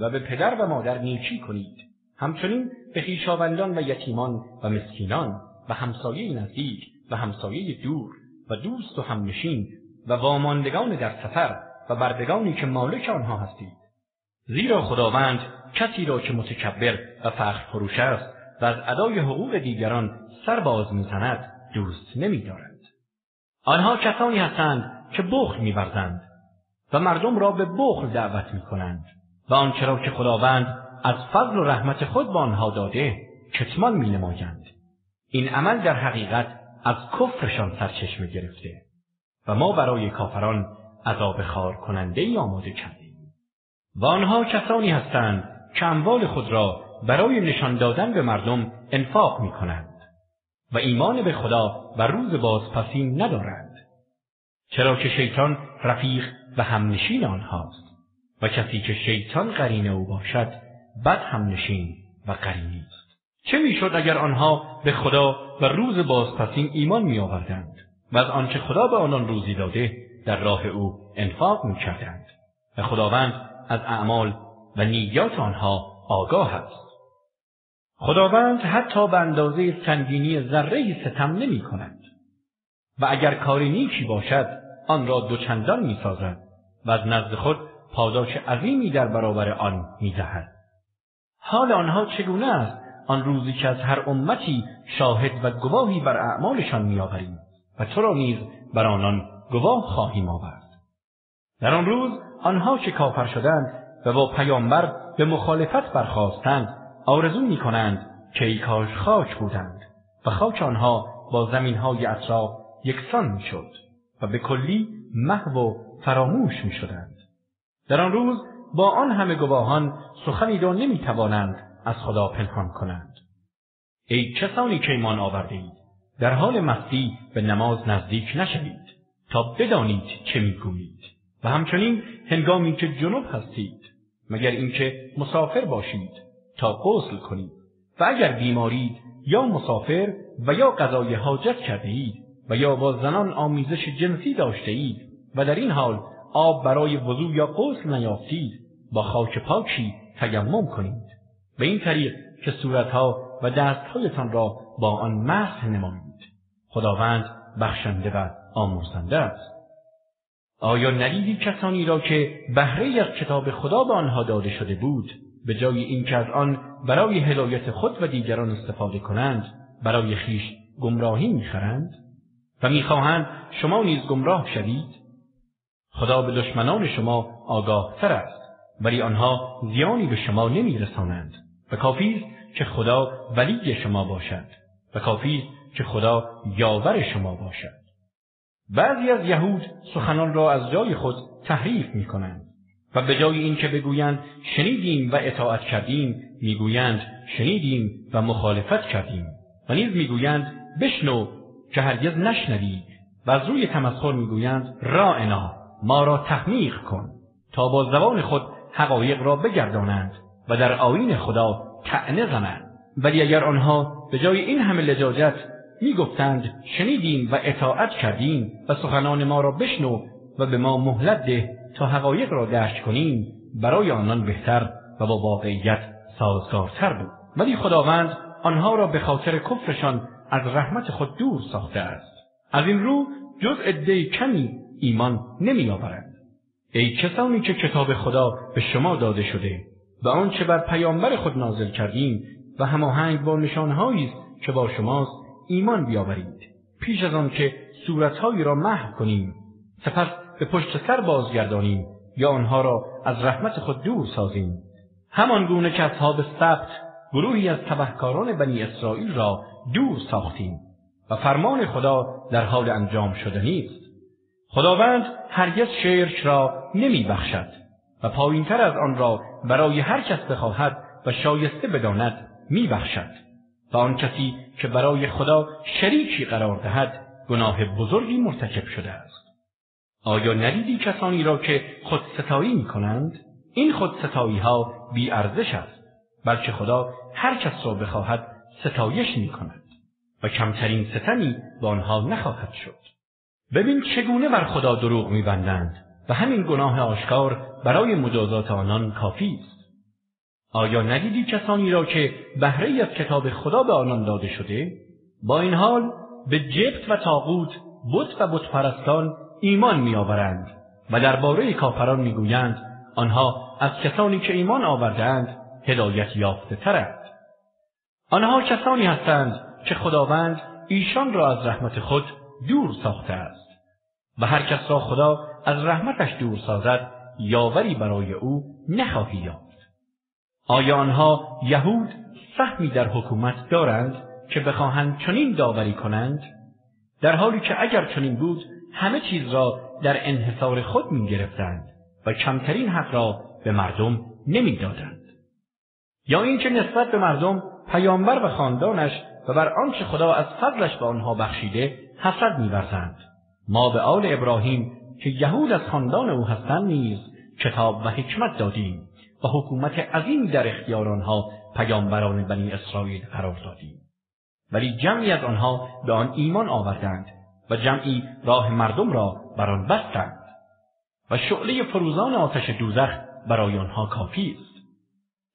و به پدر و مادر نیکی کنید. همچنین به خویشاوندان و یتیمان و مسکینان و همسایه نزدیک و همسایه دور و دوست و همنشین و واماندگان در سفر و بردگانی که مالک آنها هستید. زیرا خداوند کسی را که متکبر و فخر فروش است و از ادای حقوق دیگران سر باز می‌زند دوست نمیدارد. آنها کسانی هستند که بخل میورزند. و مردم را به بخل دعوت می‌کنند و آنچه را که خداوند از فضل و رحمت خود به آنها داده کتمان می نمایند. این عمل در حقیقت از کفرشان سرچشمه گرفته و ما برای کافران عذاب خوار کننده ای آماده کردیم. و آنها کسانی هستند که اموال خود را برای نشان دادن به مردم انفاق می کنند و ایمان به خدا و روز بازپسین ندارند. چرا که شیطان رفیق و همنشین آنهاست. و کسی که شیطان قرین او باشد بد هم نشین و قرینی است چه می‌شد اگر آنها به خدا و روز بازپسین ایمان می آوردند و از آنچه خدا به آنان روزی داده در راه او انفاق می کردند و خداوند از اعمال و نیات آنها آگاه است. خداوند حتی به اندازه سنگینی ذره ستم نمی کند و اگر کار نیکی باشد آن را دوچندان می سازد و از نزد خود پاداش عظیمی در برابر آن می دهد. حال آنها چگونه است آن روزی که از هر امتی شاهد و گواهی بر اعمالشان میآوریم و تو را نیز بر آنان گواه خواهیم آورد در آن روز آنها که کافر شدند و با پیامبر به مخالفت برخاستند آرزو می کنند که ای کاش خاک بودند و خاک آنها با زمینهای اطراف یکسان می شد و به کلی محو و فراموش می شدند. در آن روز با آن همه گواهان سخنی را نمی توانند از خدا پنهان کنند. ای کسانی که ایمان آورده اید در حال مستی به نماز نزدیک نشوید تا بدانید چه می‌گویید و همچنین هنگامی که جنب هستید مگر اینکه مسافر باشید تا غسل کنید و اگر بیمارید یا مسافر و یا قضای حاجت کرده اید و یا با زنان آمیزش جنسی داشته اید و در این حال آب برای وضو یا غسل نیافتید. با خاک پاکی تیمم کنید. به این طریق که صورتها و دستهایتان را با آن مسح نمایید. خداوند بخشنده و آمرزنده است. آیا ندیدی کسانی را که بهره ای از کتاب خدا به آنها داده شده بود به جای اینکه از آن برای هدایت خود و دیگران استفاده کنند برای خویش گمراهی می‌خرند؟ و می‌خواهند شما نیز گمراه شوید؟ خدا به دشمنان شما آگاه تر است ولی آنها زیانی به شما نمی رسانند و کافی است که خدا ولی شما باشد. و کافی است که خدا یاور شما باشد. بعضی از یهود سخنان را از جای خود تحریف می کنند و به جای اینکه بگویند شنیدیم و اطاعت کردیم می‌گویند شنیدیم و مخالفت کردیم. و نیز می‌گویند بشنو که هرگز نشنوید و از روی تمسخر می‌گویند راعنا ما را تحمیق کن تا با زبان خود حقایق را بگردانند و در آیین خدا طعنه زنند. ولی اگر آنها به جای این همه لجاجت می‌گفتند شنیدیم و اطاعت کردیم و سخنان ما را بشنو و به ما مهلت ده تا حقایق را درک کنیم برای آنان بهتر و با واقعیت سازگارتر بود. ولی خداوند آنها را به خاطر کفرشان از رحمت خود دور ساخته است. از این رو جز عده کمی ایمان نمیآورند. ای کسانی که کتاب خدا به شما داده شده و آنچه بر پیامبر خود نازل کردیم و هماهنگ با نشانه هایی است که با شماست ایمان بیاورید. پیش از آن که صورتهایی را محو کنیم سپس به پشت سر بازگردانیم یا آنها را از رحمت خود دور سازیم. همان گونه که اصحاب سبت گروهی از تبهکاران بنی اسرائیل را دور ساختیم و فرمان خدا در حال انجام شدنی است خداوند هرگز شرک را نمی بخشد و پایینتر از آن را برای هر کس بخواهد و شایسته بداند می بخشد و آن کسی که برای خدا شریکی قرار دهد گناه بزرگی مرتکب شده است آیا ندیدی کسانی را که خود ستایی می کنند؟ این خود ستایی ها بی ارزش است بلکه خدا هر کس را بخواهد ستایش می کند و کمترین ستمی به آنها نخواهد شد ببین چگونه بر خدا دروغ میبندند و همین گناه آشکار برای مجازات آنان کافی است. آیا ندیدی کسانی را که بهره‌ای از کتاب خدا به آنان داده شده؟ با این حال به جبت و طاغوت بت و بتپرستان ایمان میآورند و درباره کافران می‌گویند آنها از کسانی که ایمان آوردند هدایت یافته ترند آنها کسانی هستند که خداوند ایشان را از رحمت خود دور ساخته است. و هر کس را خدا از رحمتش دور سازد یاوری برای او نخواهی یافت. آیا آنها یهود سهمی در حکومت دارند که بخواهند چنین داوری کنند؟ در حالی که اگر چنین بود همه چیز را در انحصار خود می گرفتند و کمترین حق را به مردم نمی‌دادند. یا اینکه نسبت به مردم پیامبر و خاندانش و بر آنچه خدا از فضلش به آنها بخشیده حسد میورزند. ما به آل ابراهیم که یهود از خاندان او هستند نیز کتاب و حکمت دادیم و حکومت عظیم در اختیار آنها پیامبران بنی اسرائیل قرار دادیم. ولی جمعی از آنها به آن ایمان آوردند و جمعی راه مردم را بر آن بستند. و شعله فروزان آتش دوزخ برای آنها کافی است.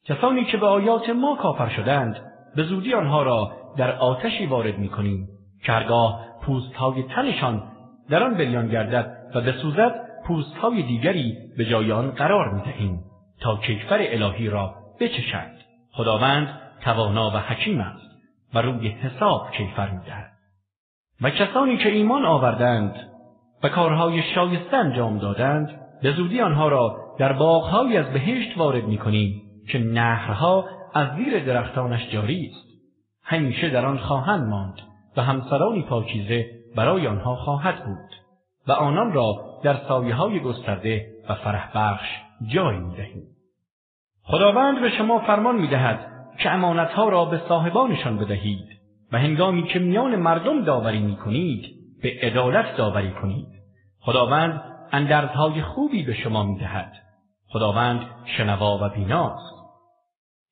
کسانی که به آیات ما کافر شدند به زودی آنها را در آتشی وارد می‌کنیم که هرگاه پوستهای تنشان در آن بریان گردد و بسوزد پوستهای دیگری به جای آن قرار می‌دهیم تا کیفر الهی را بچشند. خداوند توانا و حکیم است و روی حساب کیفر می‌دهد. و کسانی که ایمان آوردند و کارهای شایسته انجام دادند به زودی آنها را در باغهایی از بهشت وارد می‌کنیم که نهرها از زیر درختانش جاری است. همیشه در آن خواهند ماند. و همسرانی پاکیزه برای آنها خواهد بود و آنان را در سایه های گسترده و فرح بخش جای می دهیم. خداوند به شما فرمان می دهد که امانتها را به صاحبانشان بدهید و هنگامی که میان مردم داوری می کنید به عدالت داوری کنید. خداوند اندرزهای خوبی به شما می دهد. خداوند شنوا و بیناست.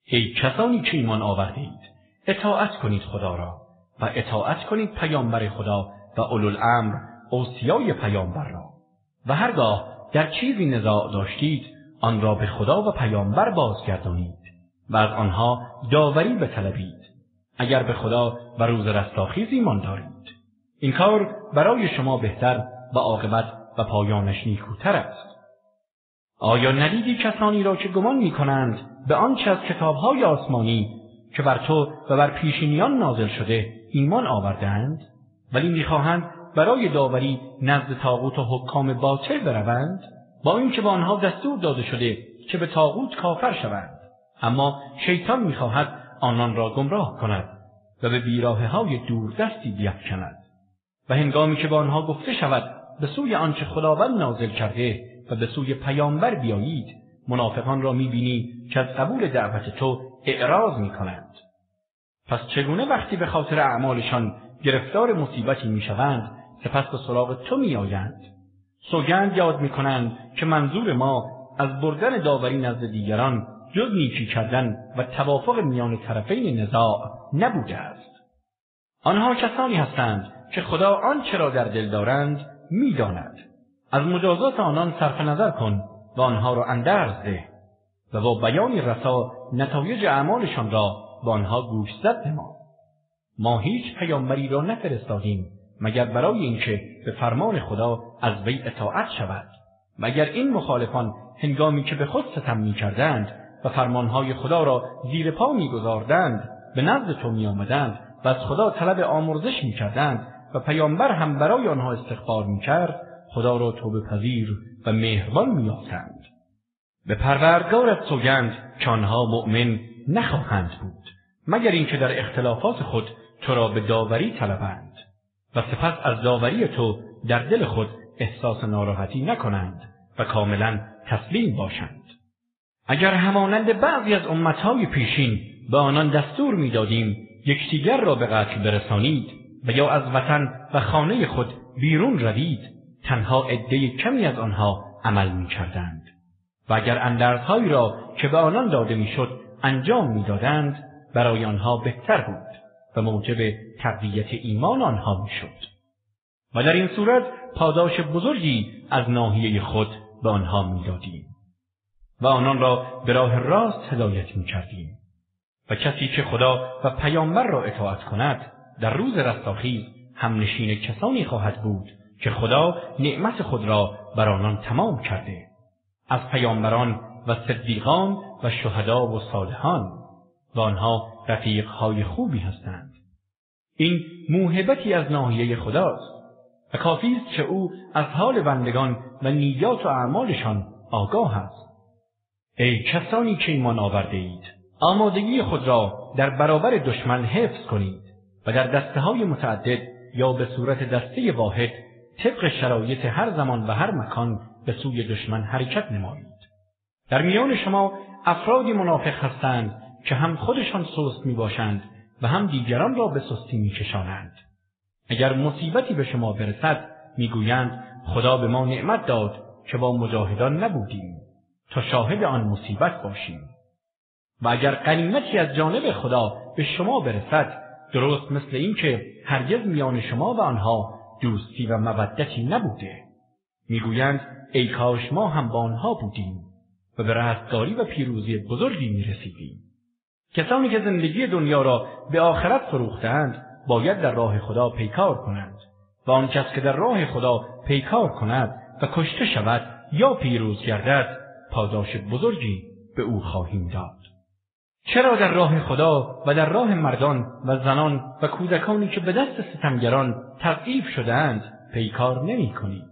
ای کسانی که ایمان آوردید اطاعت کنید خدا را و اطاعت کنید پیامبر خدا و اولوالامر اوصیای پیامبر را. و هرگاه در چیزی نزاع داشتید آن را به خدا و پیامبر بازگردانید و از آنها داوری بطلبید. اگر به خدا و روز رستاخیز ایمان دارید. این کار برای شما بهتر و عاقبت و پایانش نیکوتر است. آیا ندیدی کسانی را که گمان می کنند به آنچه از کتابهای آسمانی که بر تو و بر پیشینیان نازل شده ایمان آوردند ولی می‌خواهند برای داوری نزد طاغوت و حکام باطل بروند با اینکه به آنها دستور داده شده که به طاغوت کافر شوند. اما شیطان می‌خواهد آنان را گمراه کند و به بیراهه های دور دستی بیفکند. و هنگامی که به آنها گفته شود به سوی آنچه خداوند نازل کرده و به سوی پیامبر بیایید منافقان را می‌بینی که از قبول دعوت تو اعراض می‌کنند. پس چگونه وقتی به خاطر اعمالشان گرفتار مصیبتی می‌شوند سپس به سراغ تو میآیند؟ سوگند یاد می‌کنند که منظور ما از بردن داوری نزد دیگران جز نیکی کردن و توافق میان طرفین نزاع نبوده است. آنها کسانی هستند که خدا آنچه را در دل دارند می‌داند. از مجازات آنان صرف نظر کن و آنها را اندرز ده و با بیانی رسا نتایج اعمالشان را با آنها گوشزد نما ما هیچ پیامبری را نفرستادیم مگر برای اینکه به فرمان خدا از وی اطاعت شود. مگر این مخالفان هنگامی که به خود ستم می‌کردند و فرمانهای خدا را زیر پا میگذاردند به نزد تو میآمدند و از خدا طلب آمرزش می‌کردند و پیامبر هم برای آنها استغفار می‌کرد خدا را توبه پذیر و مهربان می‌یافتند به پروردگارت سوگند که آنها مؤمن نخواهند بود. مگر اینکه در اختلافات خود تو را به داوری طلبند و سپس از داوری تو در دل خود احساس ناراحتی نکنند و کاملا تسلیم باشند. اگر همانند بعضی از امتهای پیشین به آنان دستور می‌دادیم یکدیگر را به قتل برسانید و یا از وطن و خانه خود بیرون روید تنها عده کمی از آنها عمل می‌کردند. و اگر اندرزهایی را که به آنان داده می‌شد انجام می‌دادند برای آنها بهتر بود و موجب تقویت ایمان آنها می‌شد. و در این صورت پاداش بزرگی از ناحیه خود به آنها می‌دادیم و آنان را به راه راست هدایت می‌کردیم. و کسی که خدا و پیامبر را اطاعت کند در روز رستاخیز هم نشین کسانی خواهد بود که خدا نعمت خود را بر آنان تمام کرده از پیامبران و صدیقان و شهدا و صالحان. و آنها رفیقهای خوبی هستند این موهبتی از ناحیه خداست و کافی است که او از حال بندگان و نیات و اعمالشان آگاه است ای کسانی که ایمان آورده اید آمادگی خود را در برابر دشمن حفظ کنید و در دسته های متعدد یا به صورت دسته واحد طبق شرایط هر زمان و هر مکان به سوی دشمن حرکت نمایید. در میان شما افرادی منافق هستند که هم خودشان سست می باشند و هم دیگران را به سستی می کشانند. اگر مصیبتی به شما برسد می‌گویند خدا به ما نعمت داد که با مجاهدان نبودیم. تا شاهد آن مصیبت باشیم. و اگر غنیمتی از جانب خدا به شما برسد درست مثل اینکه هرگز میان شما و آنها دوستی و مودتی نبوده. می‌گویند ای کاش ما هم با آنها بودیم و به رستگاری و پیروزی بزرگی می‌رسیدیم. کسانی که زندگی دنیا را به آخرت فروختند باید در راه خدا پیکار کنند و آن کس که در راه خدا پیکار کند و کشته شود یا پیروز گردد پاداش بزرگی به او خواهیم داد چرا در راه خدا و در راه مردان و زنان و کودکانی که به دست ستمگران تضعیف شدهاند پیکار نمی کنید؟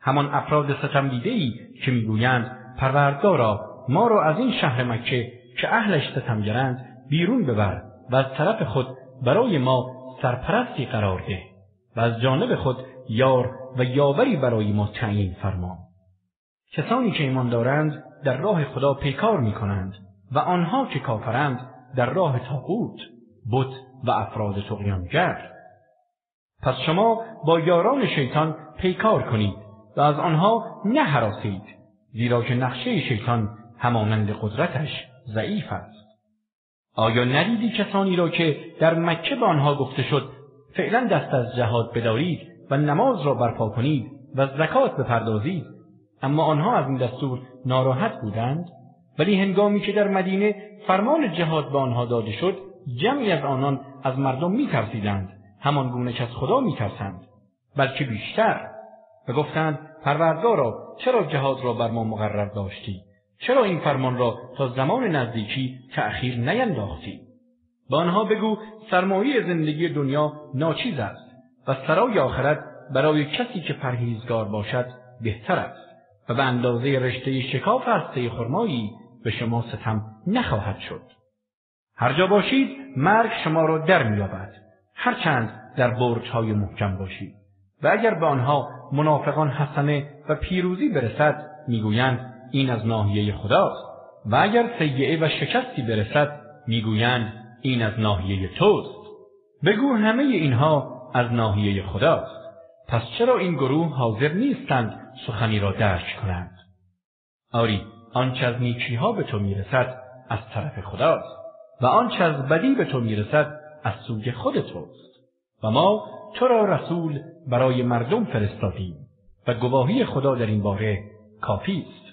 همان افراد ستمدیده ای که می‌گویند پروردگارا ما را از این شهر مکه که اهلش ستمگرند بیرون ببر و از طرف خود برای ما سرپرستی قرار ده و از جانب خود یار و یاوری برای ما تعیین فرما کسانی که ایمان دارند در راه خدا پیکار می کنند و آنها که کافرند در راه طاغوت بت و افراد طغیانگر پس شما با یاران شیطان پیکار کنید و از آنها نهراسید زیرا که نقشه شیطان همانند قدرتش ضعیف است. آیا ندیدی کسانی را که در مکه به آنها گفته شد فعلا دست از جهاد بدارید و نماز را برپا کنید و زکات بپردازید؟ اما آنها از این دستور ناراحت بودند ولی هنگامی که در مدینه فرمان جهاد به آنها داده شد جمعی از آنان از مردم میترسیدند همان گونه که از خدا میترسند بلکه بیشتر. و گفتند پروردگارا چرا جهاد را بر ما مقرر داشتی؟ چرا این فرمان را تا زمان نزدیکی تأخیر نینداختی به آنها بگو سرمایه زندگی دنیا ناچیز است و سرای آخرت برای کسی که پرهیزگار باشد بهتر است و به اندازه رشته شکاف هسته خرمایی به شما ستم نخواهد شد. هر جا باشید مرگ شما را در مییابد. هرچند در برج های محکم باشید. و اگر به آنها منافقان حسنه و پیروزی برسد می‌گویند این از ناحیه خداست. و اگر سیئه و شکستی برسد می‌گویند این از ناحیه توست. بگو همه اینها از ناحیه خداست. پس چرا این گروه حاضر نیستند سخنی را درک کنند؟ آری آنچه از نیکیها به تو می‌رسد از طرف خداست. و آنچه از بدی به تو می‌رسد از سوی خود توست. و ما تو را رسول برای مردم فرستادیم. و گواهی خدا در این باره کافی است.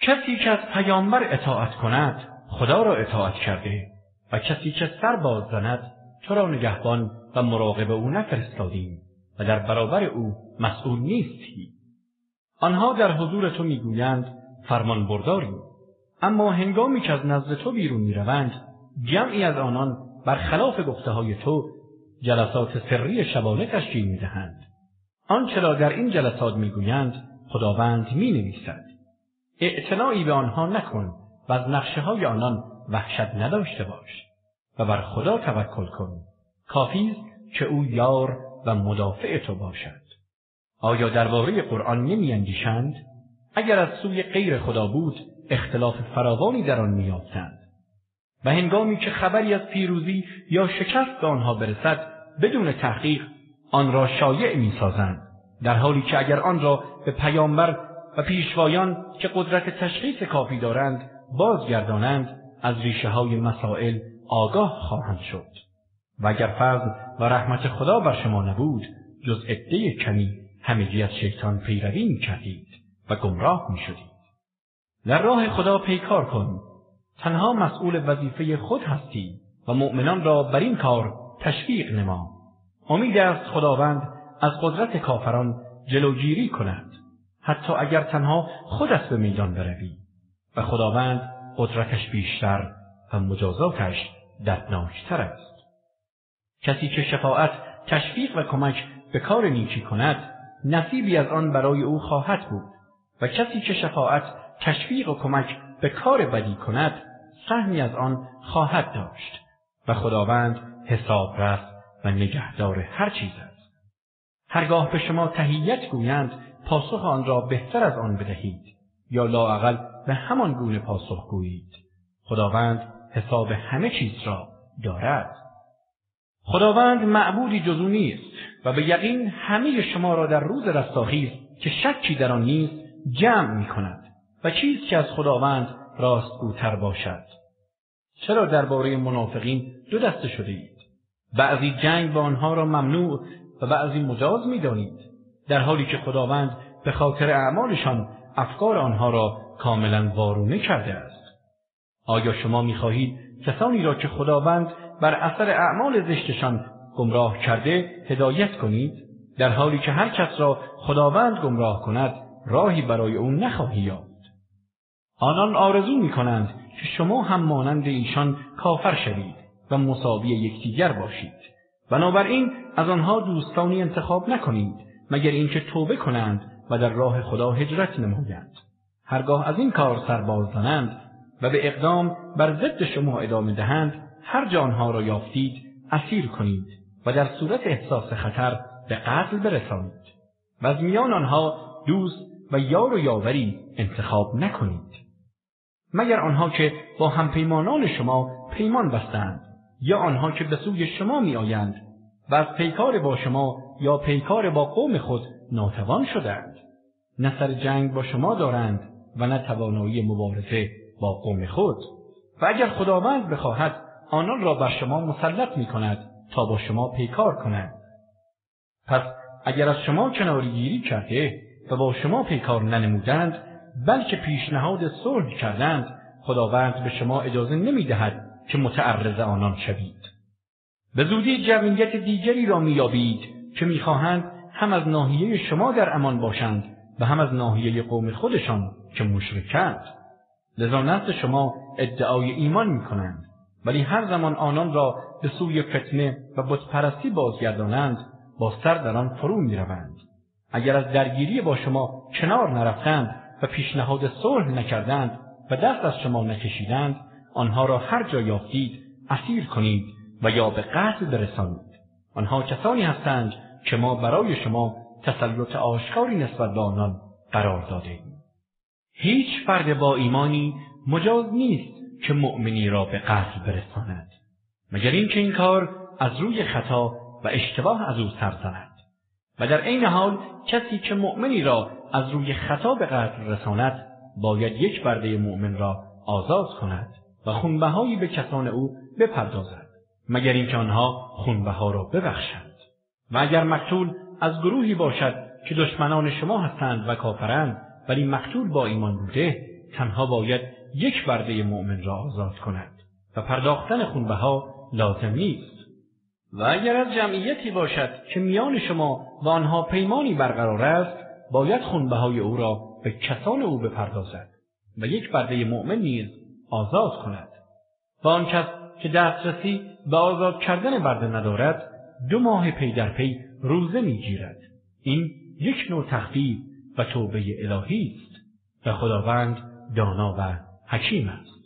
کسی که از پیامبر اطاعت کند خدا را اطاعت کرده. و کسی که سر باز زند تو را نگهبان و مراقب او نفرستادیم. و در برابر او مسئول نیستی. آنها در حضور تو می‌گویند فرمان برداریم. اما هنگامی که از نزد تو بیرون می‌روند جمعی از آنان برخلاف گفته های تو جلسات سری شبانه تشکیل می‌دهند. آنچه را در این جلسات می‌گویند خداوند می نویسد. اعتنایی به آنها نکن و از نقشه های آنان وحشت نداشته باش و بر خدا توکل کن. کافی که او یار و مدافع تو باشد. آیا درباره قرآن نمیاندیشند؟ اگر از سوی غیر خدا بود اختلاف فراوانی در آن می‌یافتند و هنگامی که خبری از پیروزی یا شکست به آنها برسد بدون تحقیق آن را شایع می‌سازند در حالی که اگر آن را به پیامبر و پیشوایان که قدرت تشخیص کافی دارند بازگردانند از ریشه های مسائل آگاه خواهند شد. و اگر فضل و رحمت خدا بر شما نبود جز عده کمی همگی از شیطان پیروی می‌کردید و گمراه می‌شدید. در راه خدا پیکار کن. تنها مسئول وظیفه خود هستی و مؤمنان را بر این کار تشویق نما. امید است خداوند از قدرت کافران جلوگیری کند. حتی اگر تنها خودت به میدان بروی. و خداوند قدرتش بیشتر و مجازاتش دردناکتر است. کسی که شفاعت تشویق و کمک به کار نیکی کند نصیبی از آن برای او خواهد بود. و کسی که شفاعت تشویق و کمک به کار بدی کند سهمی از آن خواهد داشت. و خداوند حسابرس و نگهدار هر چیز است. هرگاه به شما تحیت گویند پاسخ آن را بهتر از آن بدهید یا لااقل به همان گونه پاسخ گویید. خداوند حساب همه چیز را دارد. خداوند معبودی جز او نیست و به یقین همه شما را در روز رستاخیز که شکی در آن نیست جمع می کند و کیست که از خداوند راستگوتر باشد. چرا درباره منافقین دو دسته شده اید بعضی جنگ با آنها را ممنوع و بعضی مجاز می‌دانید. در حالی که خداوند به خاطر اعمالشان افکار آنها را کاملا وارونه کرده است. آیا شما می‌خواهید کسانی را که خداوند بر اثر اعمال زشتشان گمراه کرده هدایت کنید؟ در حالی که هر کس را خداوند گمراه کند راهی برای او نخواهی یافت. آنان آرزو می کنند که شما هم مانند ایشان کافر شوید و مساوی یکدیگر باشید. بنابراین از آنها دوستانی انتخاب نکنید مگر اینکه توبه کنند و در راه خدا هجرت نمایند. هرگاه از این کار سر باز زنند و به اقدام بر ضد شما ادامه دهند هر جا آنها را یافتید اسیر کنید و در صورت احساس خطر به قتل برسانید. و از میان آنها دوست و یار و یاوری انتخاب نکنید. مگر آنها که با همپیمانان شما پیمان بستند یا آنها که به سوی شما میآیند و از پیکار با شما یا پیکار با قوم خود ناتوان شدند. نه سر جنگ با شما دارند و نه توانایی مبارزه با قوم خود. و اگر خداوند بخواهد آنان را بر شما مسلط می کند تا با شما پیکار کنند. پس اگر از شما کناره گیری کرده و با شما پیکار ننمودند بلکه پیشنهاد صلح کردند خداوند به شما اجازه نمی دهد که متعرض آنان شوید. به زودی جمعیت دیگری را مییابید. که می‌خواهند هم از ناحیه شما در امان باشند و هم از ناحیه قوم خودشان که مشرکند. لذا نزد شما ادعای ایمان می‌کنند. ولی هر زمان آنان را به سوی فتنه و بتپرستی بازگردانند با سر در آن فرو می‌روند. اگر از درگیری با شما کنار نرفتند و پیشنهاد صلح نکردند و دست از شما نکشیدند آنها را هر جا یافتید اسیر کنید و یا به قتل برسانید. آنها کسانی هستند که ما برای شما تسلط آشکاری نسبت به آنان قرار داده ایم. هیچ فرد با ایمانی مجاز نیست که مؤمنی را به قتل برساند. مگر اینکه این کار از روی خطا و اشتباه از او سر زند. و در عین حال کسی که مؤمنی را از روی خطا به قتل رساند باید یک برده مؤمن را آزاد کند و خونبهایی به کسان او بپردازد مگر اینکه آنها خونبها را ببخشند. و اگر مقتول از گروهی باشد که دشمنان شما هستند و کافرند ولی مقتول با ایمان بوده تنها باید یک برده مؤمن را آزاد کند و پرداختن خونبها لازم نیست. و اگر از جمعیتی باشد که میان شما و آنها پیمانی برقرار است باید خونبهای او را به کسان او بپردازد و یک برده مؤمن نیز آزاد کند. و آن کس که دسترسی به آزاد کردن برده ندارد دو ماه پی در پی روزه می‌گیرد. این یک نوع تخفیف و توبه الهی است و خداوند دانا و حکیم است.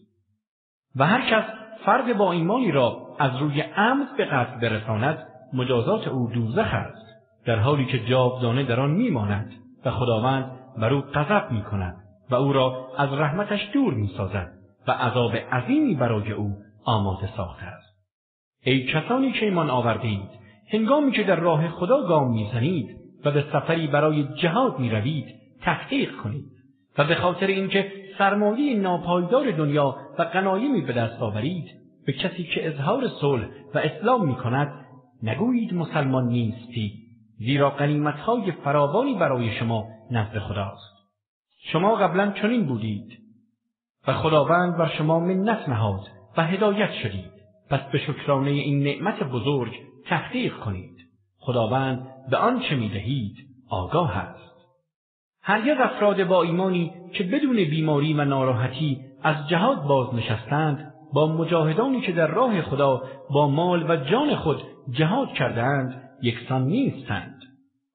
و هر کس فرد با ایمانی را از روی عمد به قتل برساند مجازات او دوزخ است. در حالی که جاودانه در آن میماند و خداوند بر او غضب می کند و او را از رحمتش دور می سازد و عذاب عظیمی برای او آماده ساخته است. ای کسانی که ایمان آوردید هنگامی که در راه خدا گام می‌زنید و به سفری برای جهاد می روید تحقیق کنید و به خاطر اینکه سرمایه ناپایدار دنیا و غنایمی به دست آورید به کسی که اظهار صلح و اسلام می کند نگویید مسلمان نیستی زیرا غنیمتهای فراوانی برای شما نزد خداست. شما قبلا چنین بودید و خداوند بر شما منت نهاد و هدایت شدید. پس به شکرانه این نعمت بزرگ تحقیق کنید. خداوند به آنچه می‌دهید آگاه است. هرگز افراد با ایمانی که بدون بیماری و ناراحتی از جهاد باز نشستند با مجاهدانی که در راه خدا با مال و جان خود جهاد کردند یکسان نیستند.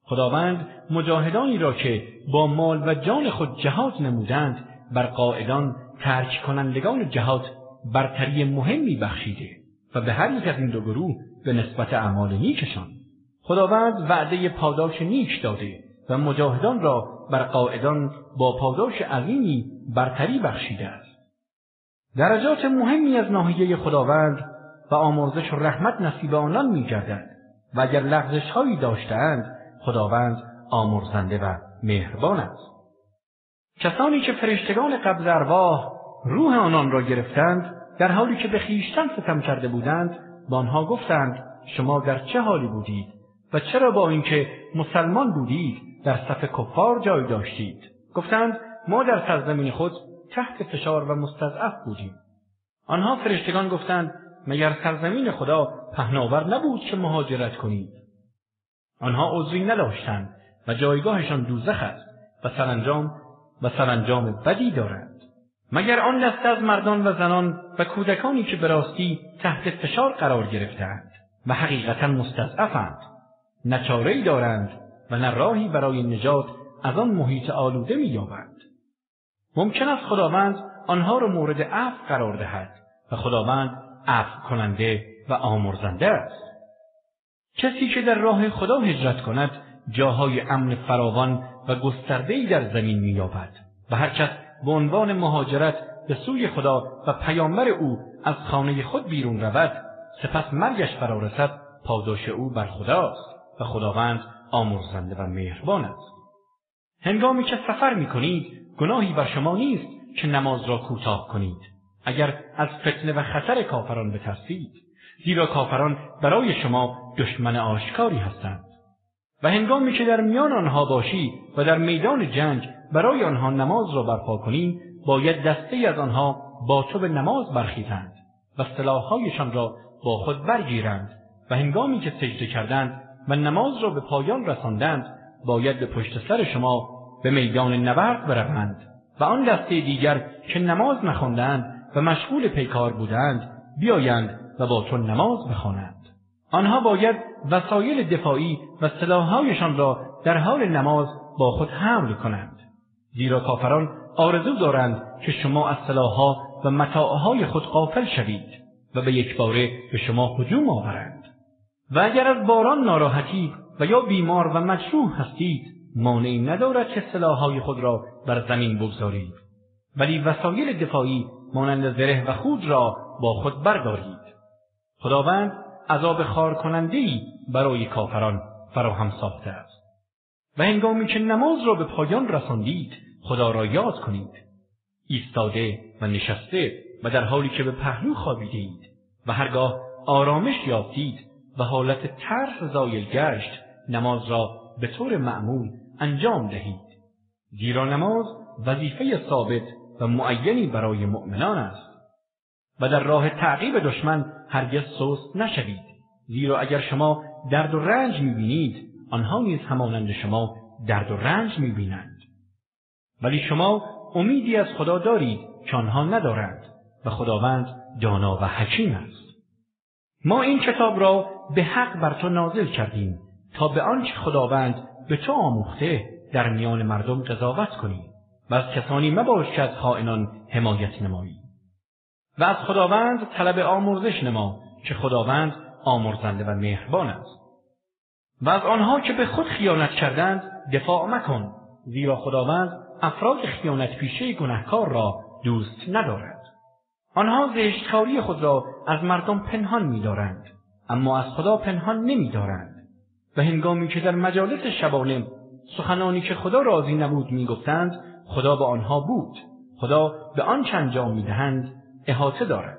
خداوند مجاهدانی را که با مال و جان خود جهاد نمودند بر قاعدان ترک کنندگان جهاد برتری مهمی بخشیده. و به هر یک از این دو گروه به نسبت اعمال نیکشان خداوند وعده پاداش نیک داده و مجاهدان را بر قاعدان با پاداش عظیمی برتری بخشیده است. درجات مهمی از ناحیه خداوند و آمرزش و رحمت نصیب آنان میگردد و اگر لغزش هایی داشتهاند خداوند آمرزنده و مهربان است. کسانی که فرشتگان قبض ارواح روح آنان را گرفتند در حالی که به خویشتن ستم کرده بودند به آنها گفتند شما در چه حالی بودید؟ و چرا با اینکه مسلمان بودید در صف کفار جای داشتید؟ گفتند ما در سرزمین خود تحت فشار و مستضعف بودیم. آنها فرشتگان گفتند مگر سرزمین خدا پهناور نبود که مهاجرت کنید؟ آنها عذری نداشتند و جایگاهشان دوزخ است و سرانجام و سرانجام بدی دارند. مگر آن دسته از مردان و زنان و کودکانی که به راستی تحت فشار قرار گرفتند و حقیقتا مستضعفند. نه چاره‌ای دارند و نه راهی برای نجات از آن محیط آلوده مییابند. ممکن است خداوند آنها را مورد عفو قرار دهد و خداوند عفو کننده و آمرزنده است. کسی که در راه خدا هجرت کند جاهای امن فراوان و گسترده‌ای در زمین مییابد و هر کس به عنوان مهاجرت به سوی خدا و پیامبر او از خانه خود بیرون رود سپس مرگش فرا رسد پاداش او بر خداست و خداوند آمرزنده و مهربان است. هنگامی که سفر می کنید گناهی بر شما نیست که نماز را کوتاه کنید. اگر از فتنه و خطر کافران بترسید زیرا کافران برای شما دشمن آشکاری هستند. و هنگامی که در میان آنها باشی و در میدان جنگ برای آنها نماز را برپا کنی باید دسته‌ای از آنها با تو به نماز برخیزند و سلاحهایشان را با خود برگیرند و هنگامی که سجده کردند و نماز را به پایان رساندند باید به پشت سر شما به میدان نبرد بروند و آن دسته دیگر که نماز نخواندند و مشغول پیکار بودند بیایند و با تو نماز بخوانند. آنها باید وسایل دفاعی و سلاحهایشان را در حال نماز با خود حمل کنند. زیرا کافران آرزو دارند که شما از سلاحها و متاعهای خود غافل شوید و به یک باره به شما هجوم آورند. و اگر از باران ناراحتید و یا بیمار و مجروح هستید مانعی ندارد که سلاحهای خود را بر زمین بگذارید. ولی وسایل دفاعی مانند زره و خود را با خود بردارید. خداوند عذاب خوار کننده‌ای برای کافران فراهم ساخته است. و هنگامی که نماز را به پایان رساندید خدا را یاد کنید. ایستاده و نشسته و در حالی که به پهلو خوابیدید و هرگاه آرامش یافتید و حالت ترس زایل گشت نماز را به طور معمول انجام دهید. زیرا نماز وظیفه ثابت و معینی برای مؤمنان است. و در راه تعقیب دشمن هرگز سست نشوید. زیرا اگر شما درد و رنج می‌بینید آنها نیز همانند شما درد و رنج می‌بینند. ولی شما امیدی از خدا دارید که آنها ندارند و خداوند دانا و حکیم است. ما این کتاب را به حق بر تو نازل کردیم تا به آنچه خداوند به تو آموخته در میان مردم قضاوت کنی و از کسانی مباش که از خائنان حمایت نمایی. و از خداوند طلب آمرزش نما که خداوند آمرزنده و مهربان است. و از آنها که به خود خیانت کردند دفاع مکن زیرا خداوند افراد خیانت پیشه گنهکار را دوست ندارد. آنها زشتکاری خود را از مردم پنهان می‌دارند اما از خدا پنهان نمی‌دارند. و هنگامی که در مجالس شبانه سخنانی که خدا راضی نبود می‌گفتند خدا با آنها بود. خدا به آنچه انجام می‌دهند احاطه دارد.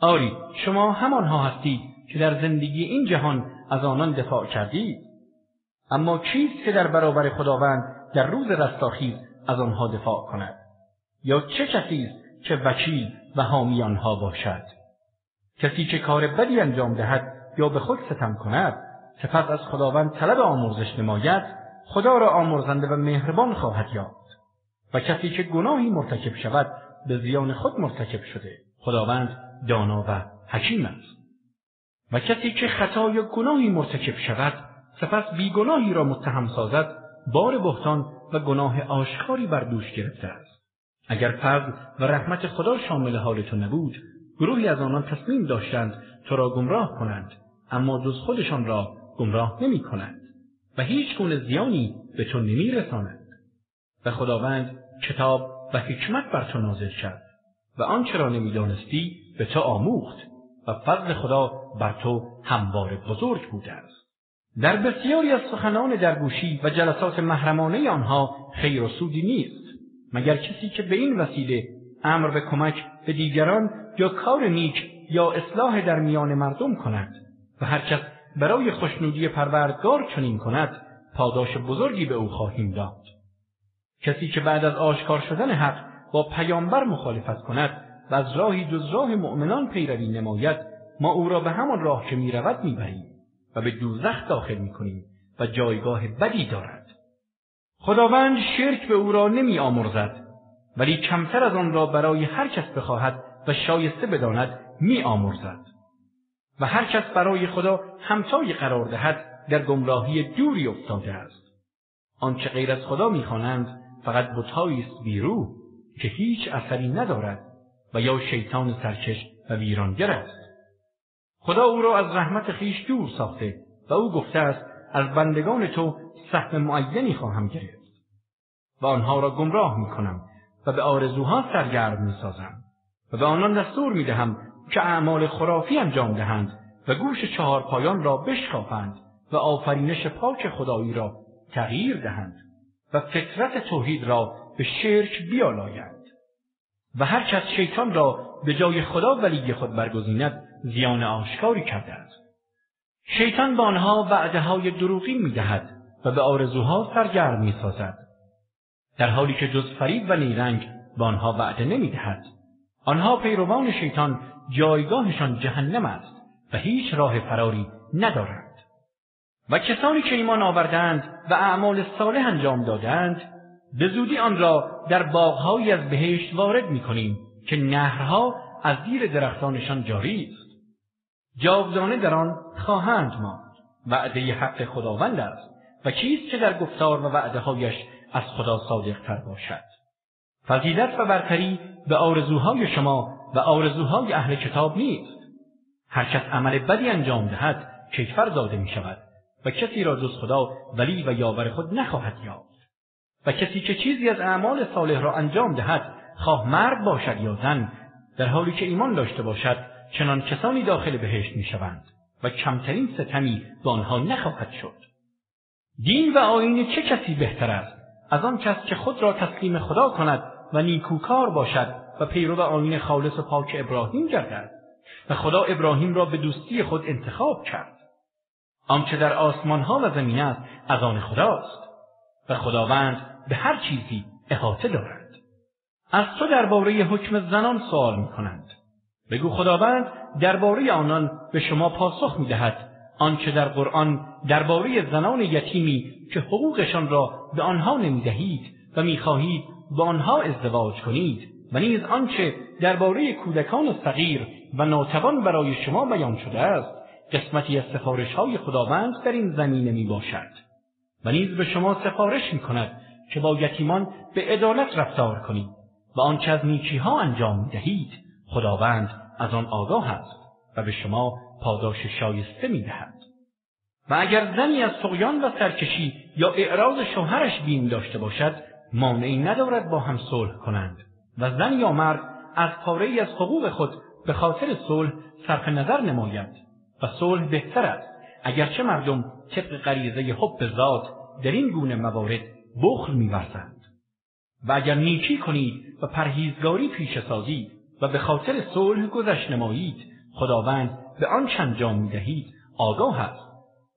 آری شما همانها هستید که در زندگی این جهان از آنان دفاع کردید. اما کیست که در برابر خداوند در روز رستاخیز از آنها دفاع کند؟ یا چه کسی است که وکیل و حامی آنها باشد؟ کسی که کار بدی انجام دهد یا به خود ستم کند سپس از خداوند طلب آمرزش نماید خدا را آمرزنده و مهربان خواهد یافت. و کسی که گناهی مرتکب شود به زیان خود مرتکب شده. خداوند دانا و حکیم است. و کسی که خطا یا گناهی مرتکب شود سپس بیگناهی را متهم سازد بار بهتان و گناه آشکاری بر دوش گرفته است. اگر فضل و رحمت خدا شامل حال تو نبود گروهی از آنان تصمیم داشتند تو را گمراه کنند اما جز خودشان را گمراه نمی کنند و هیچ گونه زیانی به تو نمی رسانند و خداوند کتاب و حکمت بر تو نازل کرد و آنچه را نمی‌دانستی به تو آموخت و فضل خدا بر تو همواره بزرگ بوده است. در بسیاری از سخنان درگوشی و جلسات محرمانه آنها خیر و سودی نیست مگر کسی که به این وسیله امر به کمک به دیگران یا کار نیک یا اصلاح در میان مردم کند و هر کس برای خوشنودی پروردگار چنین کند پاداش بزرگی به او خواهیم داد. کسی که بعد از آشکار شدن حق با پیامبر مخالفت کند و از راهی جز راه مؤمنان پیروی نماید ما او را به همان راه که می‌رود می‌بریم و به دوزخ داخل می‌کنیم و جایگاه بدی دارد. خداوند شرک به او را نمی آمرزد ولی کمتر از آن را برای هر کس بخواهد و شایسته بداند می آمرزد و هر کس برای خدا همتایی قرار دهد در گمراهی دوری افتاده است. آنچه غیر از خدا می‌خوانند فقط بتهایی است بی‌روح که هیچ اثری ندارد و یا شیطان سرکش و ویرانگر است. خدا او را از رحمت خویش دور ساخته و او گفته است از بندگان تو سهم معینی خواهم گرفت و آنها را گمراه می کنم و به آرزوها سرگرم می سازم و به آنان دستور می دهم که اعمال خرافی انجام دهند و گوش چهار پایان را بشکافند و آفرینش پاک خدایی را تغییر دهند. و فطرت توحید را به شرک بیالایند و هر کس شیطان را به جای خدا ولی خود برگزیند زیان آشکاری کرده است. شیطان به آنها وعده های دروغی می‌دهد و به آرزوها سرگرم می‌سازد. در حالی که جز فریب و نیرنگ به آنها وعده نمی‌دهد. آنها پیروان شیطان جایگاهشان جهنم است و هیچ راه فراری ندارند. و کسانی که ایمان آوردند و اعمال صالح انجام دادند به زودی آنها را در باغهایی از بهشت وارد می‌کنیم که نهرها از زیر درختانشان جاری است. جاودانه در آن خواهند ماند. وعده حق خداوند است و کیست که در گفتار و وعده هایش از خدا صادق تر باشد. فضیلت و برتری به آرزوهای شما و آرزوهای اهل کتاب نیست. هر کس عمل بدی انجام دهد کیفر داده می شود و کسی را جز خدا ولی و یاور خود نخواهد یافت. و کسی که چیزی از اعمال صالح را انجام دهد خواه مرد باشد یا زن در حالی که ایمان داشته باشد چنان کسانی داخل بهشت می شوند و کمترین ستمی به آنها نخواهد شد. دین و آیین چه کسی بهتر است؟ از آن کس که خود را تسلیم خدا کند و نیکوکار باشد و پیرو آیین خالص و پاک ابراهیم گردد. و خدا ابراهیم را به دوستی خود انتخاب کرد. آنچه در آسمان ها و زمین است از آن خداست. و خداوند به هر چیزی احاطه دارد. از تو درباره حکم زنان سوال می کنند بگو خداوند درباره آنان به شما پاسخ می دهد آنچه در قرآن درباره زنان یتیمی که حقوقشان را به آنها نمی دهید و می خواهید با آنها ازدواج کنید و نیز آنچه درباره کودکان صغیر و ناتوان برای شما بیان شده است قسمتی از سفارش های خداوند در این زمینه می باشد و نیز به شما سفارش می کند که با یتیمان به عدالت رفتار کنید و آنچه از نیکی ها انجام دهید خداوند از آن آگاه است و به شما پاداش شایسته می دهد. و اگر زنی از طغیان و سرکشی یا اعراض شوهرش بیم داشته باشد مانعی ندارد با هم صلح کنند و زن یا مرد از پاره‌ای از حقوق خود به خاطر صلح صرف نظر نماید و صلح بهتر است. اگرچه مردم طبق غریزه حب ذات در این گونه موارد بخل میورزند. و اگر نیکی کنید و پرهیزگاری پیشه سازید و به خاطر صلح گذشت نمایید خداوند به آنچه انجام می‌دهید آگاه است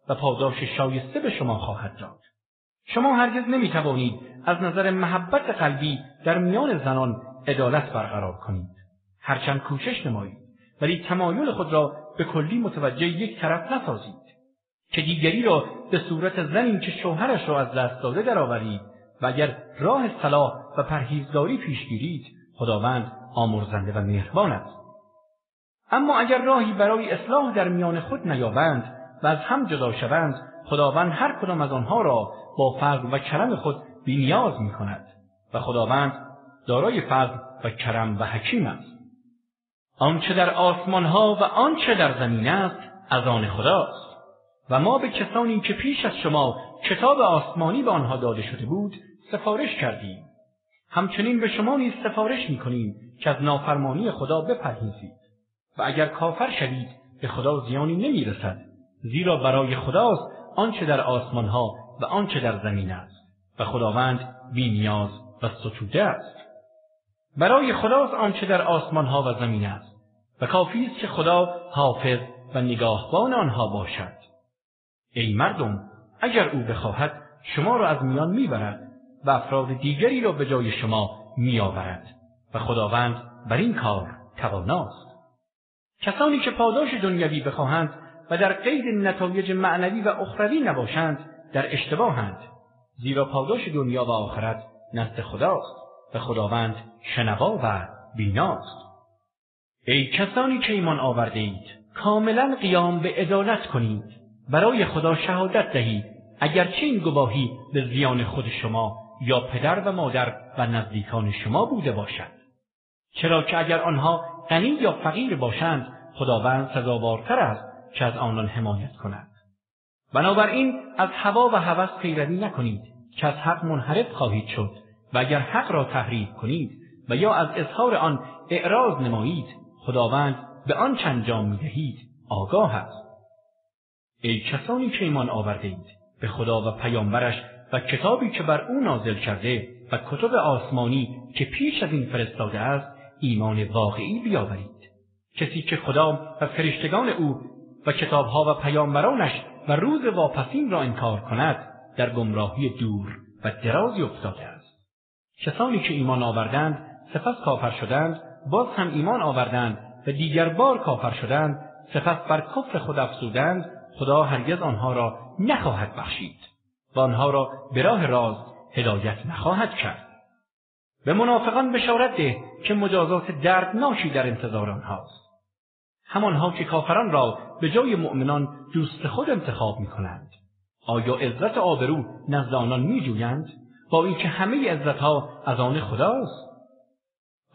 و پاداش شایسته به شما خواهد داد. شما هرگز نمی‌توانید از نظر محبت قلبی در میان زنان عدالت برقرار کنید. هرچند کوشش نمایید ولی تمایل خود را به کلی متوجه یک طرف نسازید که دیگری را به صورت زنی که شوهرش را از دست داده درآورید و اگر راه صلاح و پرهیزگاری پیش گیرید خداوند آمرزنده و مهربان است. اما اگر راهی برای اصلاح در میان خود نیابند و از هم جدا شوند خداوند هر کدام از آنها را با فضل و کرم خود بی‌نیاز می کند و خداوند دارای فضل و کرم و حکیم است. آنچه در آسمان ها و آنچه در زمین است از آن خداست. و ما به کسانی که پیش از شما کتاب آسمانی به آنها داده شده بود سفارش کردیم. همچنین به شما نیز سفارش می‌کنیم که از نافرمانی خدا بپرهیزید. و اگر کافر شوید به خدا زیانی نمی‌رسد زیرا برای خداست آنچه در آسمان ها و آنچه در زمین است. و خداوند بی‌نیاز و ستوده است. برای خداست آنچه در آسمان ها و زمین است. و کافی است که خدا حافظ و نگاهبان آنها باشد. ای مردم اگر او بخواهد شما را از میان می‌برد و افراد دیگری را به جای شما میآورد. و خداوند بر این کار تواناست. کسانی که پاداش دنیوی بخواهند و در قید نتایج معنوی و اخروی نباشند در اشتباهند زیرا پاداش دنیا و آخرت نزد خداست و خداوند شنوا و بیناست. ای کسانی که ایمان آورده اید کاملا قیام به عدالت کنید. برای خدا شهادت دهید. اگرچه این گواهی به زیان خود شما یا پدر و مادر و نزدیکان شما بوده باشد. چرا که اگر آنها غنی یا فقیر باشند خداوند سزاوارتر است که از آنان حمایت کند. بنابراین از هوا و هوس پیروی نکنید که از حق منحرف خواهید شد و اگر حق را تحریف کنید و یا از اظهار آن اعراض نمایید خداوند به آنچه انجام می‌دهید آگاه است. ای کسانی که ایمان آورده اید به خدا و پیامبرش و کتابی که بر او نازل کرده و کتب آسمانی که پیش از این فرستاده است ایمان واقعی بیاورید. کسی که خدا و فرشتگان او و کتابها و پیامبرانش و روز واپسین را انکار کند در گمراهی دور و درازی افتاده است. کسانی که ایمان آوردند سپس کافر شدند باز هم ایمان آوردند و دیگر بار کافر شدند سپس بر کفر خود افزودند خدا هرگز آنها را نخواهد بخشید و آنها را به راه راست هدایت نخواهد کرد به منافقان بشارت ده که مجازات دردناکی در انتظار آنهاست همانها که کافران را به جای مؤمنان دوست خود انتخاب می کنند. آیا عزت و آبرو نزد آنان می جویند با اینکه همه عزتها از آن خداست؟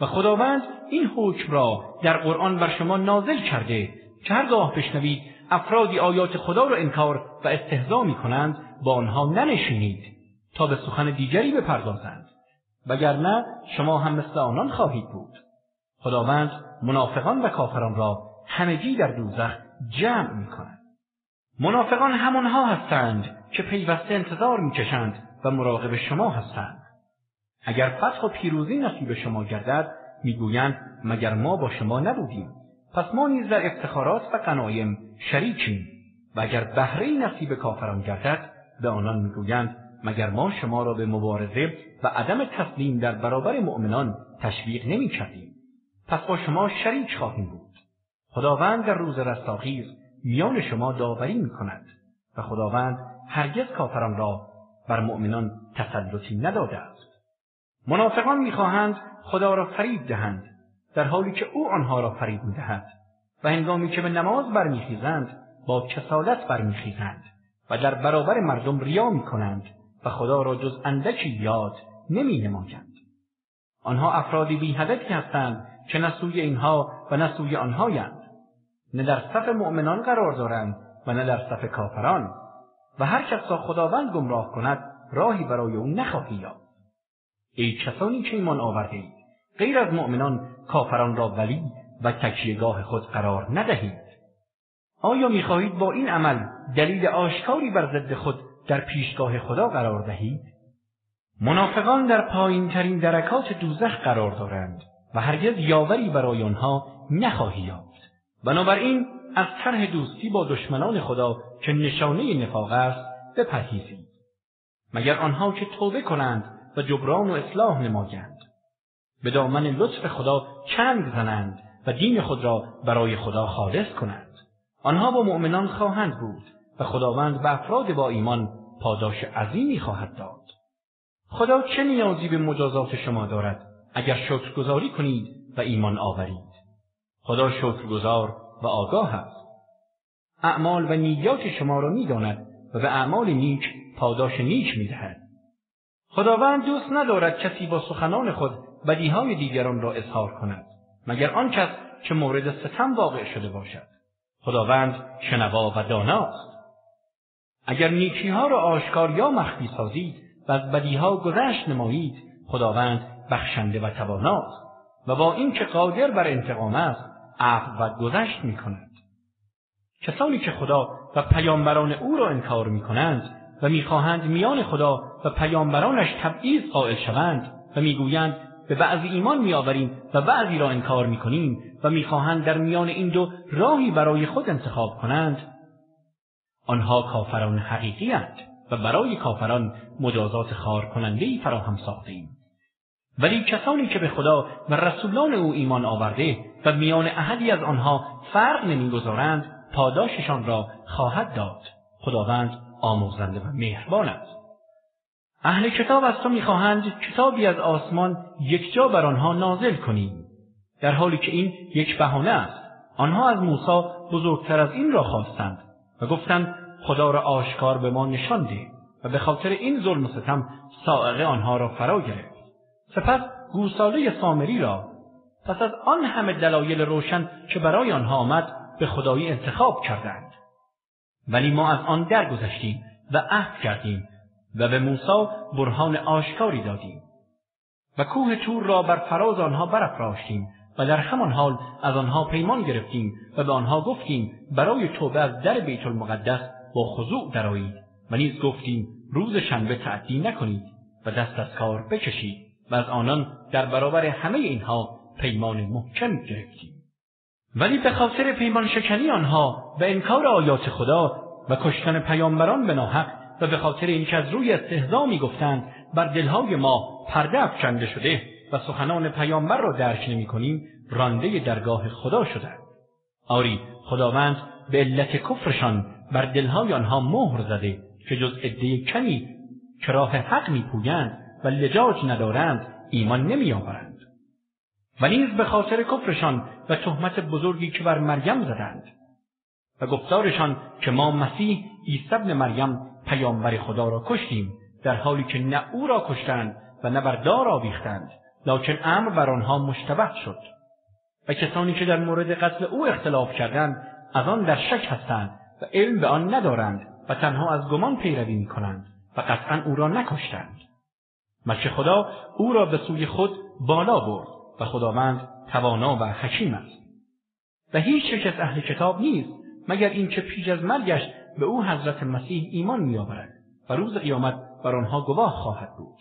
و خداوند این حکم را در قرآن بر شما نازل کرده که هرگاه بشنوید افرادی آیات خدا را انکار و استهزا می کنند با آنها ننشینید تا به سخن دیگری بپردازند وگرنه شما هم مثل آنان خواهید بود خداوند منافقان و کافران را همگی در دوزخ جمع می کند. منافقان همانها هستند که پیوسته انتظار می‌کشند و مراقب شما هستند. اگر فتح و پیروزی نصیب شما گردد می‌گویند مگر ما با شما نبودیم پس ما نیز در افتخارات و غنایم شریکیم و اگر بهره ای نصیب کافران گردد به آنان می‌گویند مگر ما شما را به مبارزه و عدم تسلیم در برابر مؤمنان تشویق نمی کردیم. پس با شما شریک خواهیم بود. خداوند در روز رستاخیز میان شما داوری می کند و خداوند هرگز کافران را بر مؤمنان تسلطی نداده است. منافقان می‌خواهند خدا را فریب دهند در حالی که او آنها را فریب می‌دهد و هنگامی که به نماز برمیخیزند با کسالت برمیخیزند و در برابر مردم ریا می‌کنند و خدا را جز اندکی یاد نمی نمایند. آنها افراد بی هدفی هستند که نه سوی اینها و نه سوی آنهایند. نه در صف مؤمنان قرار دارند و نه در صف کافران و هر کس را خداوند گمراه کند راهی برای او نخواهی یافت. ای کسانی که ایمان آورده اید غیر از مؤمنان کافران را ولی و تکیه‌گاه خود قرار ندهید. آیا می‌خواهید با این عمل دلیل آشکاری بر ضد خود در پیشگاه خدا قرار دهید؟ منافقان در پایین ترین درکات دوزخ قرار دارند و هرگز یاوری برای آنها نخواهی یافت. بنابراین از طرح دوستی با دشمنان خدا که نشانه نفاق است بپرهیزید. مگر آنها که توبه کنند و جبران و اصلاح نمایند. به دامن لطف خدا چنگ زنند و دین خود را برای خدا خالص کنند. آنها با مؤمنان خواهند بود و خداوند به افراد با ایمان پاداش عظیمی خواهد داد. خدا چه نیازی به مجازات شما دارد اگر شکرگزاری کنید و ایمان آورید؟ خدا شکرگزار و آگاه است. اعمال و نیات شما را می‌داند و به اعمال نیک پاداش نیک می‌دهد. خداوند دوست ندارد کسی با سخنان خود بدیهای دیگران را اظهار کند مگر آن کس که مورد ستم واقع شده باشد. خداوند شنوا و داناست. اگر نیکیها را آشکار یا مخفی سازید و از بدیها گذشت نمایید خداوند بخشنده و تواناست و با اینکه قادر بر انتقام است عفو و گذشت می کند. کسانی که خدا و پیامبران او را انکار می کنند و می‌خواهند میان خدا و پیامبرانش تبعیض قائل شوند و می‌گویند به بعضی ایمان میآوریم و بعضی را انکار می‌کنیم و می‌خواهند در میان این دو راهی برای خود انتخاب کنند. آنها کافران حقیقی هستند و برای کافران مجازات خوار کننده ای فراهم ساخته ایم. ولی کسانی که به خدا و رسولان او ایمان آورده و میان احدی از آنها فرق نمی‌گذارند پاداششان را خواهد داد. خداوند آمرزنده و مهربان است. اهل کتاب از تو می‌خواهند کتابی از آسمان یکجا بر آنها نازل کنی در حالی که این یک بهانه است. آنها از موسی بزرگتر از این را خواستند و گفتند خدا را آشکار به ما نشان ده و به خاطر این ظلم و ستم صاعقه آنها را فرا گرفت. سپس گوساله سامری را پس از آن همه دلایل روشن که برای آنها آمد به خدایی انتخاب کردند. ولی ما از آن درگذشتیم و عهد کردیم و به موسی برهان آشکاری دادیم. و کوه طور را بر فراز آنها برافراشتیم و در همان حال از آنها پیمان گرفتیم و به آنها گفتیم برای توبه از در بیت المقدس با خضوع درآیید و نیز گفتیم روز شنبه تعدی نکنید و دست از کار بکشید و از آنان در برابر همه اینها پیمان محکم گرفتیم. ولی به خاطر پیمان شکنی آنها و انکار آیات خدا و کشتن پیامبران به ناحق و به خاطر اینکه از روی استهزا می‌گفتند بر دلهای ما پرده افکنده شده و سخنان پیامبر را درک نمی کنیم رانده درگاه خدا شدند. آری خداوند به علت کفرشان بر دلهای آنها مهر زده که جز عده کمی که راه حق میپویند و لجاج ندارند ایمان نمیآورند و نیز به خاطر کفرشان و تهمت بزرگی که بر مریم زدند و گفتارشان که ما مسیح عیسی ابن مریم پیامبر خدا را کشتیم در حالی که نه او را کشتند و نه بر دار آویختند لکن امر بر آنها مشتبه شد. و کسانی که در مورد قتل او اختلاف کردند از آن در شک هستند و علم به آن ندارند و تنها از گمان پیروی می کنند و قطعا او را نکشتند. بلکه خدا او را به سوی خود بالا برد و خداوند توانا و حکیم است. و هیچ یک از اهل کتاب نیست مگر اینکه پیش از مرگش به او حضرت مسیح ایمان میآورد و روز قیامت بر آنها گواه خواهد بود.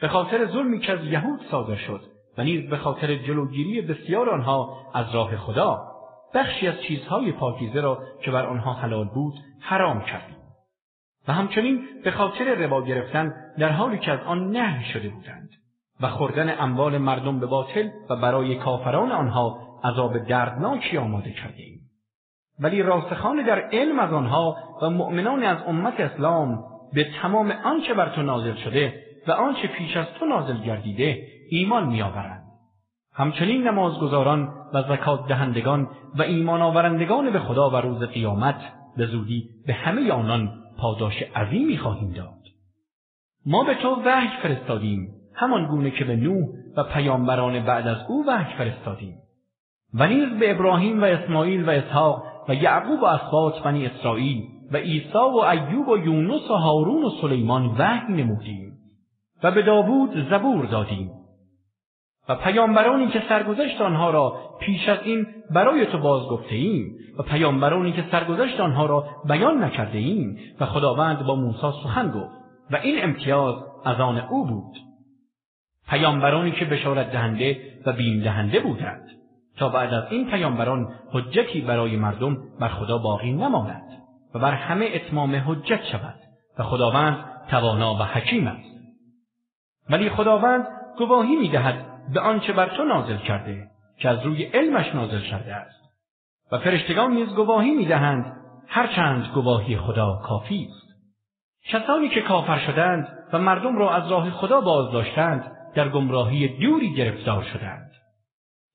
به خاطر ظلمی که از یهود صادر شد و نیز به خاطر جلوگیری بسیار آنها از راه خدا بخشی از چیزهای پاکیزه را که بر آنها حلال بود حرام کردیم. و همچنین به خاطر ربا گرفتن در حالی که از آن نهی شده بودند و خوردن اموال مردم به باطل و برای کافران آنها عذاب دردناکی آماده کردیم. ولی راسخان در علم از آنها و مؤمنان از امت اسلام به تمام آنچه بر تو نازل شده و آنچه پیش از تو نازل گردیده ایمان میآورند. همچنین نمازگزاران و زکات دهندگان و ایمان آورندگان به خدا و روز قیامت به زودی به همه آنان پاداش عظیمی خواهیم داد. ما به تو وحی فرستادیم همان گونه که به نوح و پیامبران بعد از او وحی فرستادیم. و نیز به ابراهیم و اسماعیل و اسحاق و یعقوب و اسباط بنی اسرائیل و عیسی و ایوب و یونس و هارون و سلیمان وحی نمودیم و به داوود زبور دادیم. و پیامبرانی که سرگذشت آنها را پیش از این برای تو باز گفته ایم و پیامبرانی که سرگذشت آنها را بیان نکرده ایم و خداوند با موسی سخن گفت و این امتیاز از آن او بود. پیامبرانی که بشارت دهنده و بیم دهنده بودند. تا بعد از این پیامبران حجتی برای مردم بر خدا باقی نماند و بر همه اتمام حجت شود و خداوند توانا و حکیم است. ولی خداوند گواهی می‌دهد به آنچه بر تو نازل کرده که از روی علمش نازل شده است. و فرشتگان نیز گواهی می‌دهند هرچند گواهی خدا کافی است. کسانی که کافر شدند و مردم را از راه خدا باز داشتند در گمراهی دوری گرفتار شدند.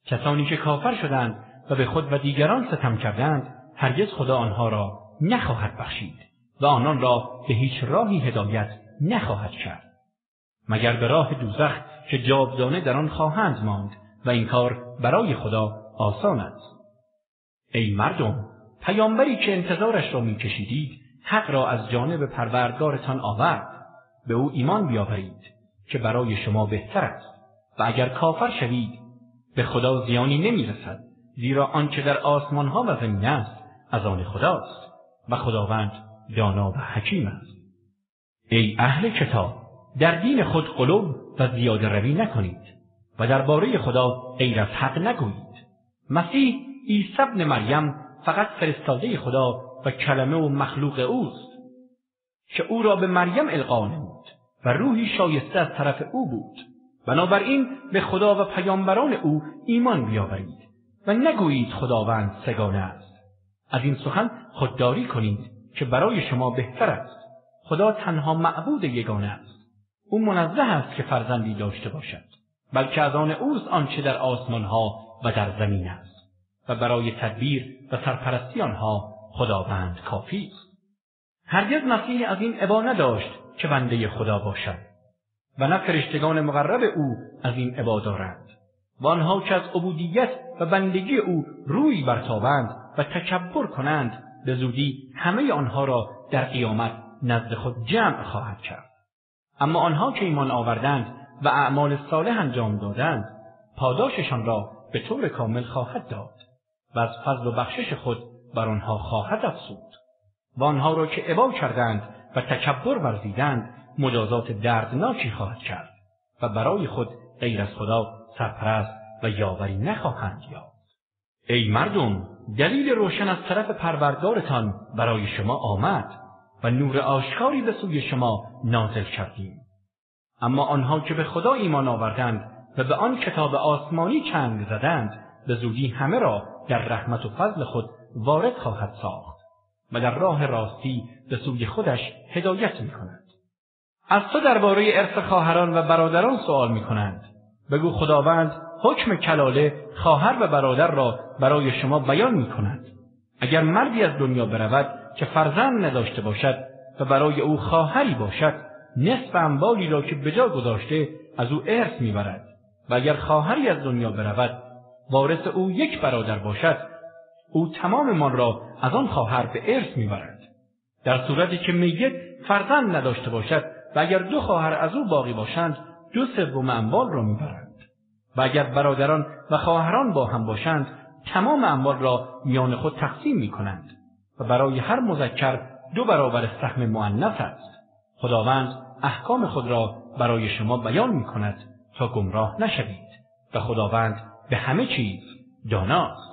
کسانی که کافر شدند و به خود و دیگران ستم کردند هرگز خدا آنها را نخواهد بخشید و آنان را به هیچ راهی هدایت نخواهد کرد. مگر به راه دوزخ که جاودانه در آن خواهند ماند و این کار برای خدا آسان است؟ ای مردم پیامبری که انتظارش را میکشیدید حق را از جانب پروردگارتان آورد. به او ایمان بیاورید که برای شما بهتر است و اگر کافر شوید به خدا زیانی نمی‌رسد زیرا آنچه در آسمانها و زمین است از آن خداست و خداوند دانا و حکیم است. ای اهل کتاب در دین خود غلو و زیاده روی نکنید و درباره خدا غیر از حق نگویید. مسیح عیسی ابن مریم فقط فرستاده خدا و کلمه و مخلوق اوست که او را به مریم القا نمود و روحی شایسته از طرف او بود. بنابراین به خدا و پیامبران او ایمان بیاورید و نگویید خداوند سه گانه است. از این سخن خودداری کنید که برای شما بهتر است. خدا تنها معبود یگانه است. او منزه است که فرزندی داشته باشد بلکه از آن اوست آنچه در آسمانها و در زمین است و برای تدبیر و سرپرستی آنها خداوند کافی است. هرگز مسیح از این ابا نداشت که بنده خدا باشد. و نه فرشتگان مقرب او از این ابا دارند. و آنها که از عبودیت و بندگی او روی برتابند و تکبر کنند به زودی همه آنها را در قیامت نزد خود جمع خواهد کرد. اما آنها که ایمان آوردند و اعمال صالح انجام دادند پاداششان را به طور کامل خواهد داد و از فضل و بخشش خود بر آنها خواهد افزود. و آنها را که ابا کردند و تکبر ورزیدند مجازات دردناکی خواهد کرد و برای خود غیر از خدا سرپرست و یاوری نخواهند یافت ای مردم دلیل روشن از طرف پروردگارتان برای شما آمد و نور آشکاری به سوی شما نازل کردیم اما آنها که به خدا ایمان آوردند و به آن کتاب آسمانی چنگ زدند به زودی همه را در رحمت و فضل خود وارد خواهد ساخت و در راه راستی به سوی خودش هدایت می کند. از تو درباره ارث خواهران و برادران سوال می کنند. بگو خداوند حکم کلاله خواهر و برادر را برای شما بیان می کند. اگر مردی از دنیا برود که فرزند نداشته باشد و برای او خواهری باشد نصف اموالی را که به جا گذاشته از او ارث می‌برد و اگر خواهری از دنیا برود وارث او یک برادر باشد او تمام مال را از آن خواهر به ارث می‌برد در صورتی که میت فرزند نداشته باشد و اگر دو خواهر از او باقی باشند دو سوم اموال را می‌برند. و اگر برادران و خواهران با هم باشند تمام اموال را میان خود تقسیم می‌کنند. و برای هر مذکر دو برابر سهم معنف است. خداوند احکام خود را برای شما بیان می کند تا گمراه نشوید. و خداوند به همه چیز داناست.